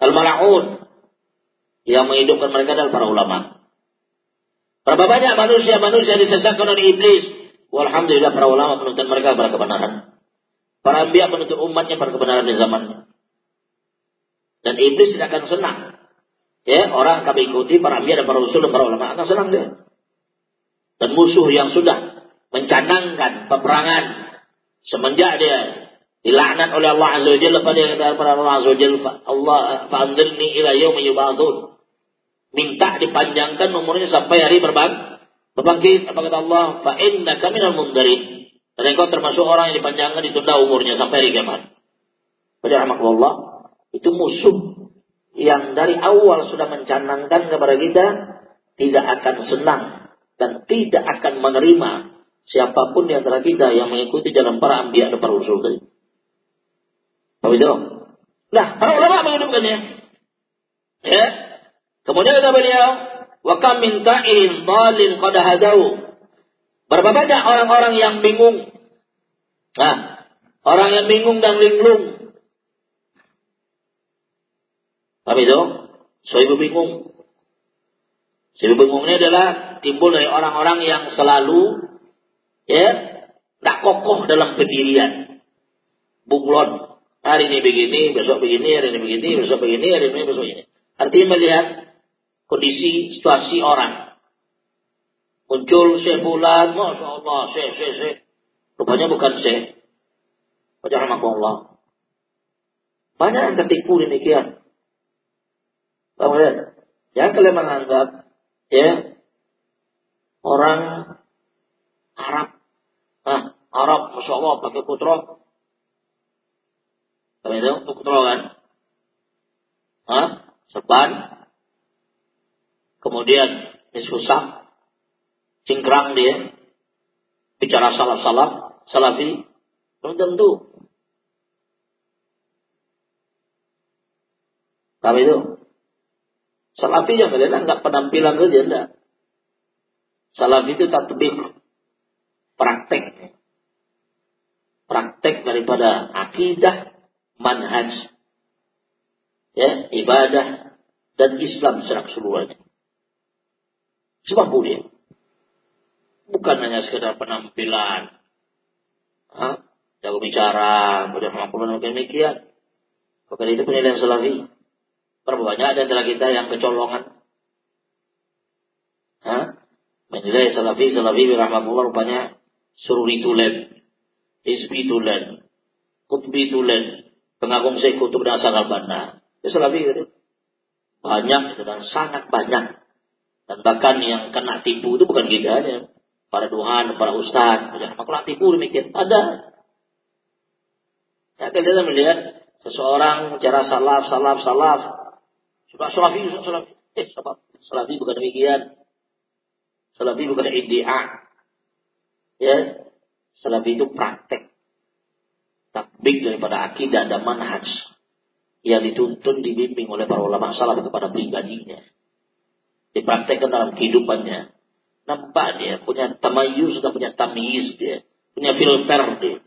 al-mal'un, yang menghidupkan mereka adalah para ulama. Berapa banyak manusia-manusia disesatkan oleh iblis, walhamdulillah para ulama menuntut mereka kepada kebenaran. Para ambiya menuntut umatnya pada kebenaran di zamannya. Dan iblis tidak akan senang. Ya, orang akan mengikuti para amir dan para usul dan para ulama akan senang dia. Dan musuh yang sudah mencanangkan peperangan semenjak dia dilaknat oleh Allah Azza wa Jalla pada kepada Allah Azza wa Jalla Allah fa'anzirni ila yaumi yub'atsun. Minta dipanjangkan umurnya sampai hari berbang berbangkit apa kata Allah fa innaka minal. Dan engkau termasuk orang yang dipanjangkan ditunda umurnya sampai hari kiamat. Pada rahmatullah itu musuh yang dari awal sudah mencanangkan kepada kita tidak akan senang dan tidak akan menerima siapa pun di antara kita yang mengikuti jalan para ambiya dan para usul tadi. Tahu itu? Nah, para ulama menghidupkannya. Ya. Kemudian kata beliau, wa kam min ta'in dhalin qad hadau. Berapa banyak orang-orang yang bingung. Nah, orang yang bingung dan linglung Paham itu? Soibu bingung. Soibu bingung ini adalah timbul dari orang-orang yang selalu ya tak kokoh dalam pendirian. Bunglon. Hari ini begini, besok begini, hari ini begini, besok begini, hari ini besok ini. Artinya melihat kondisi situasi orang. Muncul sebulan, Masya Allah, se, se, se. Rupanya bukan se. Wajah Allah. Banyak yang tertipu demikian. Kemudian, jangan kalian menganggap ya orang Arab, ah, Arab, masya Allah pakai kutro, apa itu? Kutro kan? Hah? Sepan, kemudian susah, cingkrang dia, bicara salah-salah, salafi, belum tentu. Tapi itu Salafi yang kalian anggap penampilan saja enggak. Salafi itu tatbik praktek. Praktek daripada akidah, manhaj, ya, ibadah dan Islam secara keseluruhannya. Sebab dia. Bukan hanya sekedar penampilan. Hah? Jago bicara, mudah mengakukan demikian. Bukan itu penilaian salafi. Berapa banyak di antara kita yang kecolongan? Hah? Menilai salafi, salafi rahmatullah rupanya sururi tulen, hizbi tulen, kutbi tulen, pengagung saya kutub dan asal bana. Itu salafi gitu. Banyak dan sangat banyak. Dan bahkan yang kena tipu itu bukan kita aja. Para duhan, para ustaz. Jangan kena tipu demikian. Ada. Ya, kita melihat seseorang cara salaf, salaf, salaf. Sudah salafi, salafi. Eh, salafi bukan demikian. Salafi bukan idea. Ya, salafi itu praktek. Takbik daripada akidah dan manhaj yang dituntun dibimbing oleh para ulama salaf kepada pribadinya. Dipraktekkan dalam kehidupannya. Nampak dia punya tamayus sudah punya tamyiz dia. Punya filter dia.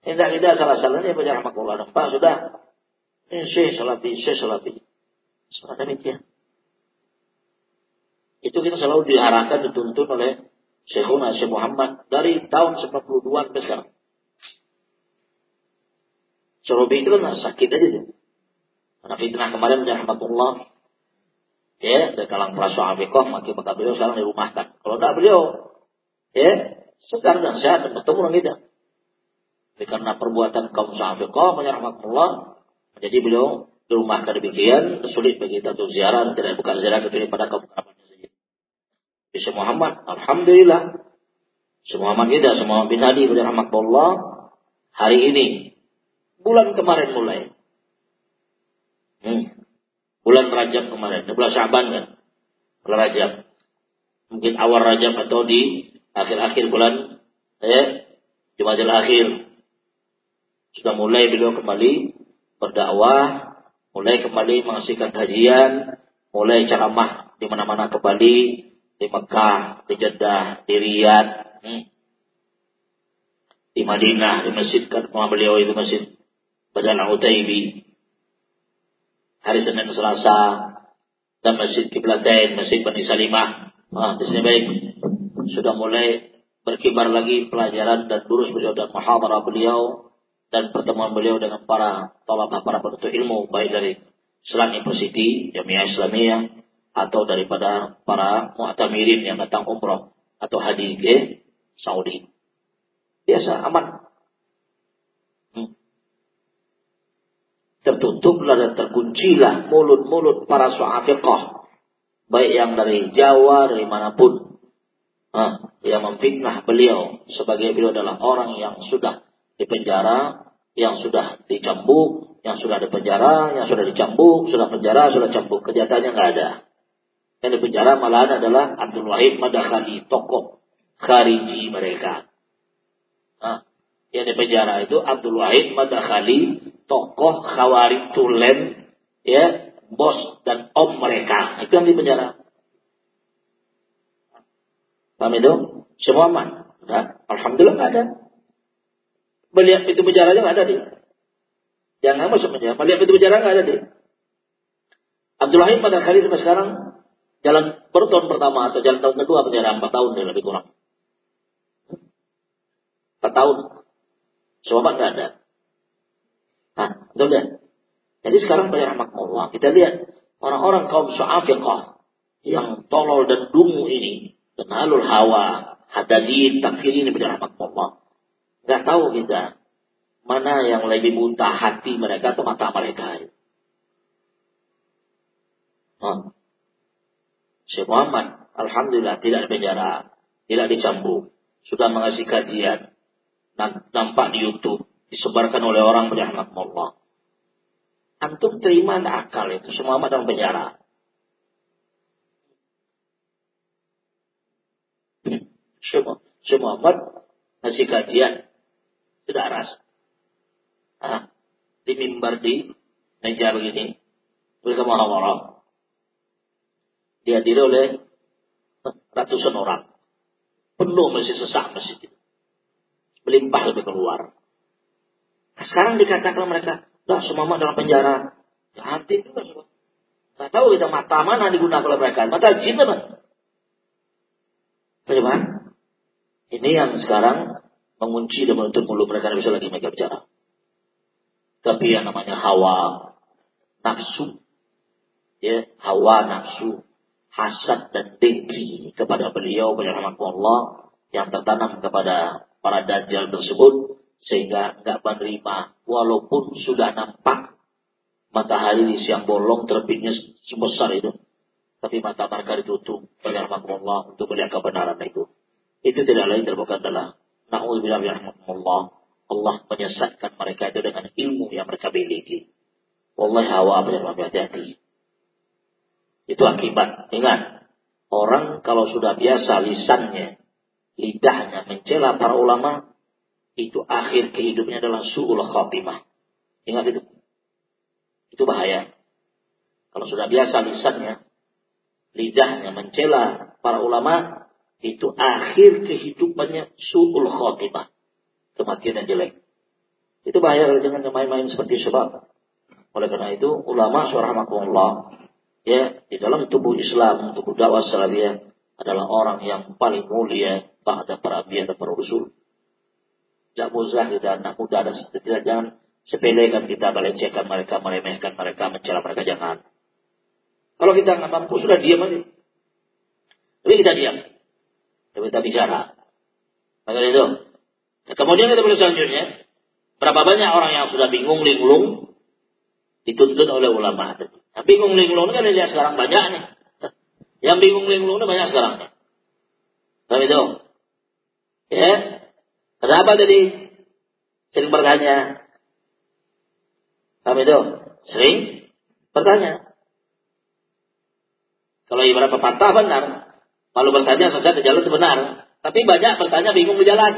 Tidak kita salah-salahnya baca rahmatullah. Nampak sudah. Ini syekh salafi, syekh salafi. Seperti demikian. Itu kita selalu diarahkan, dituntun oleh Syekhuna Syekh Muhammad dari tahun 92 sampai sekarang. Surubi itu kan sakit aja tuh. Karena fitnah kemarin rahmatullah. Ya, dari kalang pelasu afikoh, maka maka beliau sekarang dirumahkan. Kalau tidak beliau, ya, segar dan sehat dan bertemu dengan kita. Tapi karena perbuatan kaum sahafikoh, rahmatullah, jadi beliau dirumahkan demikian, sulit bagi kita untuk ziarah tidak buka ziarah kecuali pada kaum kerabatnya saja. Bisa Muhammad, Alhamdulillah. Semua Muhammad kita, semua bin Hadi, rahmatullah, hari ini bulan kemarin mulai. Hmm. Bulan Rajab kemarin, bulan Syaban kan. Bulan Rajab. Mungkin awal Rajab atau di akhir-akhir bulan eh Jumadil akhir. Sudah mulai beliau kembali berdakwah, mulai kembali mengasihkan kajian, mulai ceramah di mana-mana kembali, di Mekah, di Jeddah, di Riyadh, hmm. di Madinah, di masjid kan beliau itu masjid Badal Utaibi hari Senin Selasa dan Masjid Kiblatain, Masjid Bani Salimah. Nah, di sini baik sudah mulai berkibar lagi pelajaran dan durus beliau dan muhadarah beliau dan pertemuan beliau dengan para tolak para penuntut ilmu baik dari Selang University, Jamiah Islamiyah atau daripada para mu'tamirin yang datang umroh atau haji ke Saudi. Biasa, aman. tertutuplah dan terkuncilah mulut-mulut para sahafiqah baik yang dari Jawa dari mana pun ah, yang memfitnah beliau sebagai beliau adalah orang yang sudah dipenjara yang sudah dicambuk yang sudah dipenjara yang sudah dicambuk sudah penjara sudah cambuk kejahatannya nggak ada yang dipenjara malahan adalah Abdul Wahid Madakhali tokoh khariji mereka ah, yang dipenjara itu Abdul Wahid Madakhali tokoh Khawarij Tulen, ya, bos dan om mereka. Itu yang di penjara. Paham itu? Semua aman. Nah, Alhamdulillah ada. Melihat itu penjara aja nggak ada dia. Jangan masuk penjara. Melihat itu penjara nggak ada dia. Abdul Wahid pada kali sampai sekarang jalan baru tahun pertama atau jalan tahun kedua penjara empat tahun dia lebih kurang. Empat tahun. Semua nggak ada. Nah, betul Jadi sekarang banyak rahmatullah. Kita lihat orang-orang kaum su'afiqah yang tolol dan dungu ini, kenalul hawa, hadadin, takfir ini banyak rahmatullah. Gak tahu kita mana yang lebih buta hati mereka atau mata mereka. Oh. Syekh Muhammad, Alhamdulillah tidak dipenjara, tidak dicambuk, sudah mengasih kajian, nampak di YouTube, disebarkan oleh orang berrahmat Allah. Antum terima akal itu semua dalam penjara. Semua Muhammad ngasih kajian sudah ras. Ah, di mimbar di meja begini. Mereka marah-marah. Dihadiri oleh ratusan orang. Penuh masih sesak masjid. Melimpah lebih keluar. Sekarang dikatakan mereka, dah semua dalam penjara. Ya hati juga. Tidak tahu kita mata mana digunakan oleh mereka. Mata jin apa? Bagaimana? Ini yang sekarang mengunci dan menutup mulut mereka bisa lagi mereka bicara. Tapi yang namanya hawa, nafsu, ya hawa nafsu, hasad dan dengki kepada beliau, beliau Allah yang tertanam kepada para dajjal tersebut sehingga nggak menerima walaupun sudah nampak matahari di siang bolong terbitnya sebesar itu. Tapi mata mereka ditutup oleh Allah untuk melihat kebenaran itu. Itu tidak lain terbuka adalah na'udzubillah Allah. Allah menyesatkan mereka itu dengan ilmu yang mereka miliki. Allah hawa hati-hati. Itu akibat. Ingat, orang kalau sudah biasa lisannya, lidahnya mencela para ulama, itu akhir kehidupnya adalah su'ul khatimah. Ingat itu. Itu bahaya. Kalau sudah biasa lisannya, lidahnya mencela para ulama, itu akhir kehidupannya su'ul khatimah. Kematian yang jelek. Itu bahaya kalau jangan main-main seperti sebab. Oleh karena itu, ulama Allah ya, di dalam tubuh Islam, tubuh dakwah salafiyah, adalah orang yang paling mulia pada para abiyah dan para usul. Tidak muzah kita anak muda dan tidak jangan sepelekan kita melecehkan mereka, meremehkan mereka, mencela mereka jangan. Kalau kita nggak mampu sudah diam aja. Tapi kita diam. Tapi kita bicara. Maka itu. Nah, kemudian kita boleh selanjutnya. Berapa banyak orang yang sudah bingung, linglung, dituntun oleh ulama tadi. Nah, bingung linglung kan lihat sekarang banyak nih. Yang bingung linglung banyak sekarang. Tapi itu. Ya. Kenapa tadi? Sering bertanya. Paham itu? Sering bertanya. Kalau ibarat pepatah benar. Kalau bertanya sesat di jalan itu benar. Tapi banyak bertanya bingung di jalan.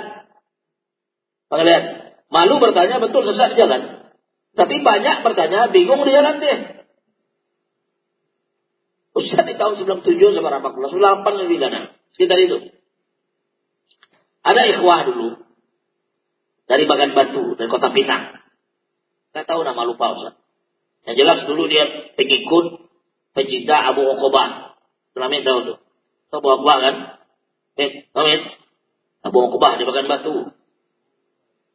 Maka lihat. Malu bertanya betul sesat di jalan. Tapi banyak bertanya bingung di jalan dia. Ustaz di tahun 97 sama 80, 98 lebih kanan. Sekitar itu. Ada ikhwah dulu. Dari Bagan Batu, dari kota Pinang. Saya tahu nama lupa Ustaz. Yang jelas dulu dia pengikut pecinta Abu Uqbah. Selamin tahu tuh. Tahu Uqbah kan? Eh, tahu ya? Abu Uqbah di bagian batu.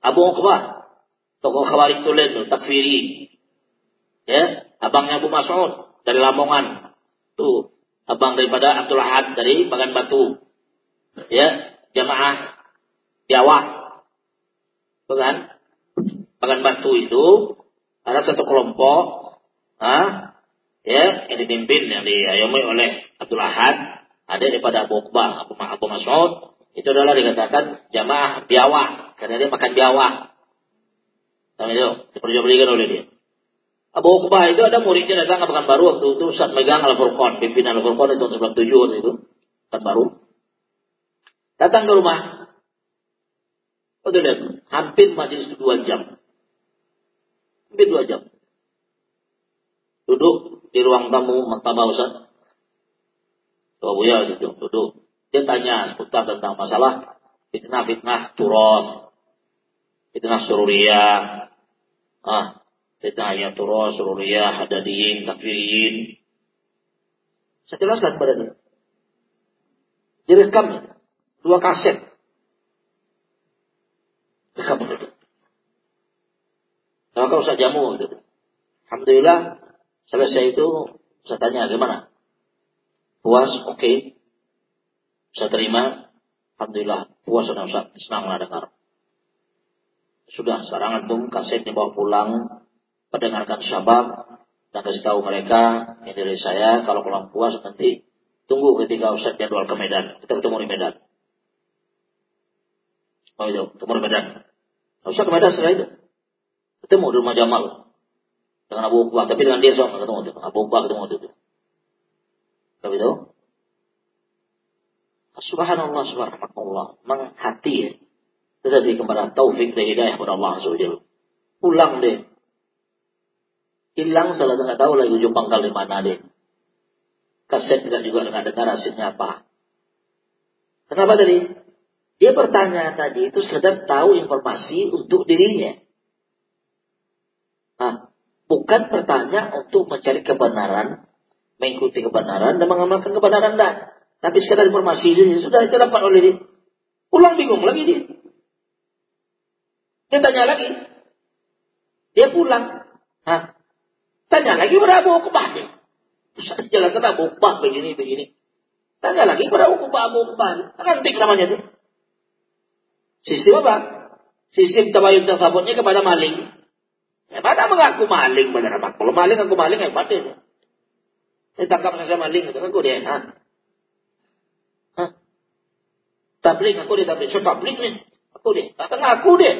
Abu Uqbah. Tokoh khawarij tulen tuh, takfiri. Ya, abangnya Abu Mas'ud dari Lamongan. Tuh, abang daripada Abdul Ahad dari bagian batu. Ya, jamaah Jawa. Bukan? Bagian batu itu ada satu kelompok ah, ya yang dipimpin yang diayomi oleh Abdul Ahad ada daripada Abu Uqbah Abu, Abu Mas'ud itu adalah dikatakan jamaah biawa karena dia makan biawa Tahu itu diperjualbelikan oleh dia Abu Uqbah itu ada muridnya datang ke baru waktu itu saat megang Al Furqan pimpinan Al Furqan itu tahun 97 waktu itu baru datang ke rumah Oh, lihat, hampir majelis dua jam. Hampir dua jam. Duduk di ruang tamu Maktabah Ustaz. Buya gitu, duduk. Dia tanya seputar tentang masalah fitnah-fitnah turun, fitnah sururiyah, ah, fitnah ayat turun, sururiyah, hadadiyin, takfirin. Saya jelaskan kepada dia. Direkam dua kaset. Rekam itu. Maka usah jamu gitu. Alhamdulillah Selesai itu saya tanya gimana? Puas, oke. Okay. Saya terima. Alhamdulillah, puas dan Ustaz. Senanglah dengar. Sudah, sekarang antum kaset dibawa pulang, pendengarkan sabab, dan kasih tahu mereka, ini dari saya, kalau pulang puas nanti tunggu ketika Ustaz jadwal ke Medan. Kita ketemu di Medan. Oh itu, ketemu di Medan. Ustaz ke Medan setelah itu. Ketemu di rumah Jamal dengan Abu Bakar, tapi dengan dia sama ketemu. Abu Bakar ketemu itu. Tapi itu Subhanallah, subhanallah. Menghati ya. Terjadi kepada taufik dan hidayah kepada Allah SWT. Pulang deh. Hilang salah nggak tahu lagi ujung pangkal di mana deh. Kaset tidak juga dengan dengar hasilnya apa. Kenapa tadi? Dia bertanya tadi itu sekedar tahu informasi untuk dirinya. Nah, bukan bertanya untuk mencari kebenaran, mengikuti kebenaran dan mengamalkan kebenaran dan tapi sekedar informasi ini sudah itu dapat oleh dia. Pulang bingung lagi dia. Dia tanya lagi. Dia pulang. Hah? Tanya lagi Abu Ukbah dia. Terus dijelaskan Abu Ukbah begini, begini. Tanya lagi Ukbah, Abu Ukbah. Nanti namanya itu. Sistem apa? Sistem tabayun tersebutnya kepada maling. Ya, mana mengaku maling benar? Kalau maling aku maling hebat dia. Saya tangkap saya maling itu aku dia. Hah? Hah? Aku dia tablik. So tablik nih. Aku dia. Kata ngaku dia.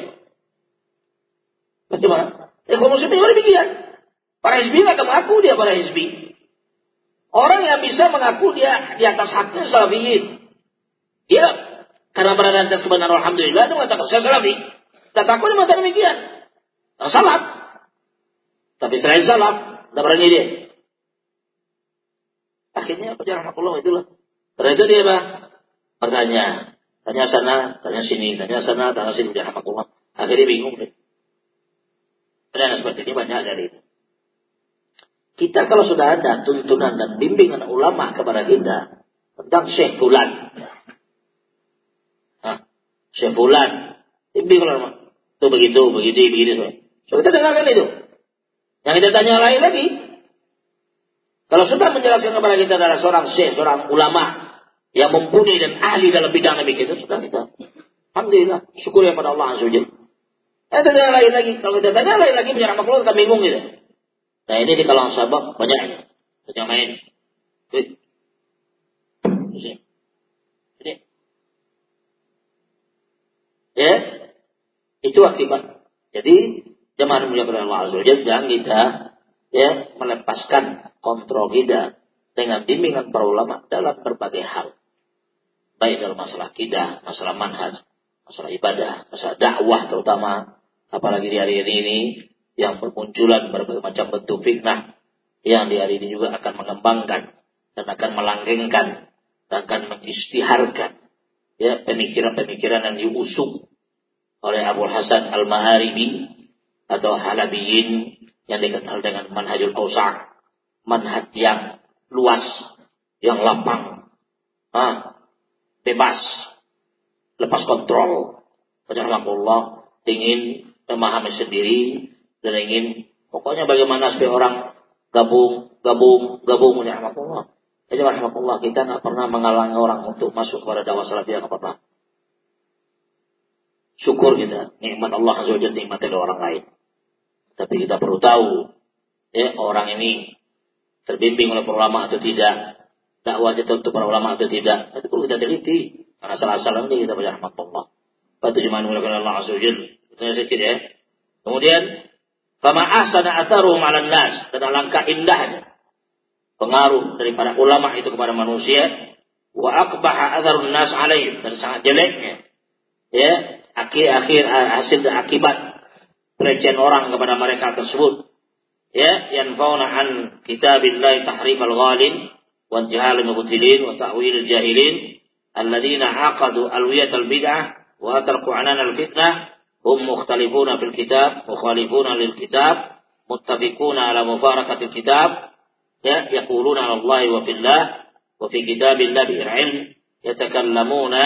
Bagaimana? Eh kaum muslimin demikian. Para hizbi nggak mengaku dia para hizbi. Orang yang bisa mengaku dia di atas haknya salafiyin. Ya, karena berada di atas kebenaran Alhamdulillah, dia mengatakan saya salafi. Tak takut dia mengatakan demikian. Tak salah. Tapi selain salam, tidak berani dia. Akhirnya rahmatullah itulah. Karena itu dia apa? Bertanya. Tanya sana, tanya sini, tanya sana, tanya sini, rahmatullah. Akhirnya bingung deh. Pertanyaan seperti ini banyak dari itu. Kita kalau sudah ada tuntunan dan bimbingan ulama kepada kita tentang Syekh Fulan. Syekh Fulan. Bimbing ulama. Itu begitu, begitu, begitu. So, kita dengarkan itu. Yang kita tanya lain lagi. Kalau sudah menjelaskan kepada kita adalah seorang syekh, seorang ulama yang mumpuni dan ahli dalam bidang Nabi kita, sudah kita. Alhamdulillah, syukur ya pada Allah Azza Eh, tanya lain lagi. Kalau kita tanya lain lagi, punya makhluk, kita bingung gitu. Nah ini di kalangan sahabat banyak. Tanya main. Ya, itu akibat. Jadi Jemaah kepada Allah Azza jangan kita ya melepaskan kontrol kita dengan bimbingan para ulama dalam berbagai hal. Baik dalam masalah akidah, masalah manhaj, masalah ibadah, masalah dakwah terutama, apalagi di hari ini yang bermunculan berbagai macam bentuk fitnah yang di hari ini juga akan mengembangkan dan akan melanggengkan dan akan mengistiharkan ya pemikiran-pemikiran yang diusung oleh Abu Hasan Al-Maharibi atau halabiyin yang dikenal dengan manhajul ausa' manhaj yang luas yang lapang ah, bebas lepas kontrol. Allah ingin memahami sendiri dan ingin pokoknya bagaimana supaya orang gabung gabung gabung ya Allah jadi Allah kita nggak pernah menghalangi orang untuk masuk kepada dakwah salafiyah nggak pernah. Syukur kita nikmat Allah azza wajalla nikmat orang lain tapi kita perlu tahu ya orang ini terbimbing oleh para ulama atau tidak, dakwah itu untuk para ulama atau tidak. Itu perlu kita teliti. Karena salah-salah ini kita baca rahmat Allah. Batu cuman mulakan Allah Azza Itu sedikit ya. Kemudian Fama ahsana atharuhum 'alan nas dan alangkah indahnya pengaruh dari para ulama itu kepada manusia wa akbaha atharun nas alaihim dan sangat jeleknya ya akhir akhir hasil dan akibat pelecehan orang kepada mereka tersebut. Ya yanfauna an kitabillahi tahrif al-ghalin wa intihal al-mubtilin wa ta'wil al-jahilin alladziina aqadu alwiyat al-bid'ah wa atarku anan al-fitnah hum mukhtalifuna fil kitab mukhalifuna lil kitab muttafiquna ala mufarakati kitab ya yaquluna ala Allah wa fillah wa fi kitabillah bil ilm yatakallamuna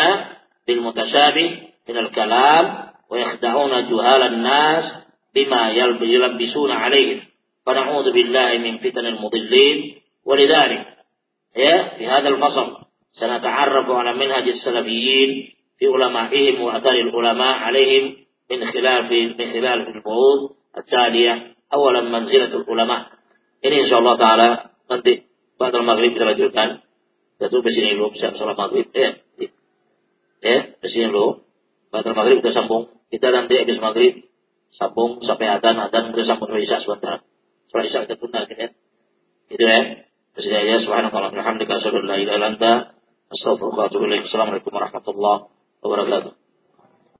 bil mutashabih min al-kalam yakhda'una juhal an-nas بما يلبسون عليهم فنعوذ بالله من فتن المضلين ولذلك في هذا الفصل سنتعرف على منهج السلفيين في علمائهم وأثر العلماء عليهم من خلاف من خلال البعوث التالية أولا منزلة العلماء ini insya Allah Ta'ala nanti pada maghrib kita lanjutkan Kita di sini dulu, salat maghrib ya. Ya, di sini dulu. Pada maghrib kita sambung. Kita nanti habis maghrib sambung sampai adan adan kita sambung isya sebentar. Setelah isya kita gitu ya. Itu ya. Terima ya subhanallahi wa bihamdika asyhadu an assalamualaikum warahmatullahi wabarakatuh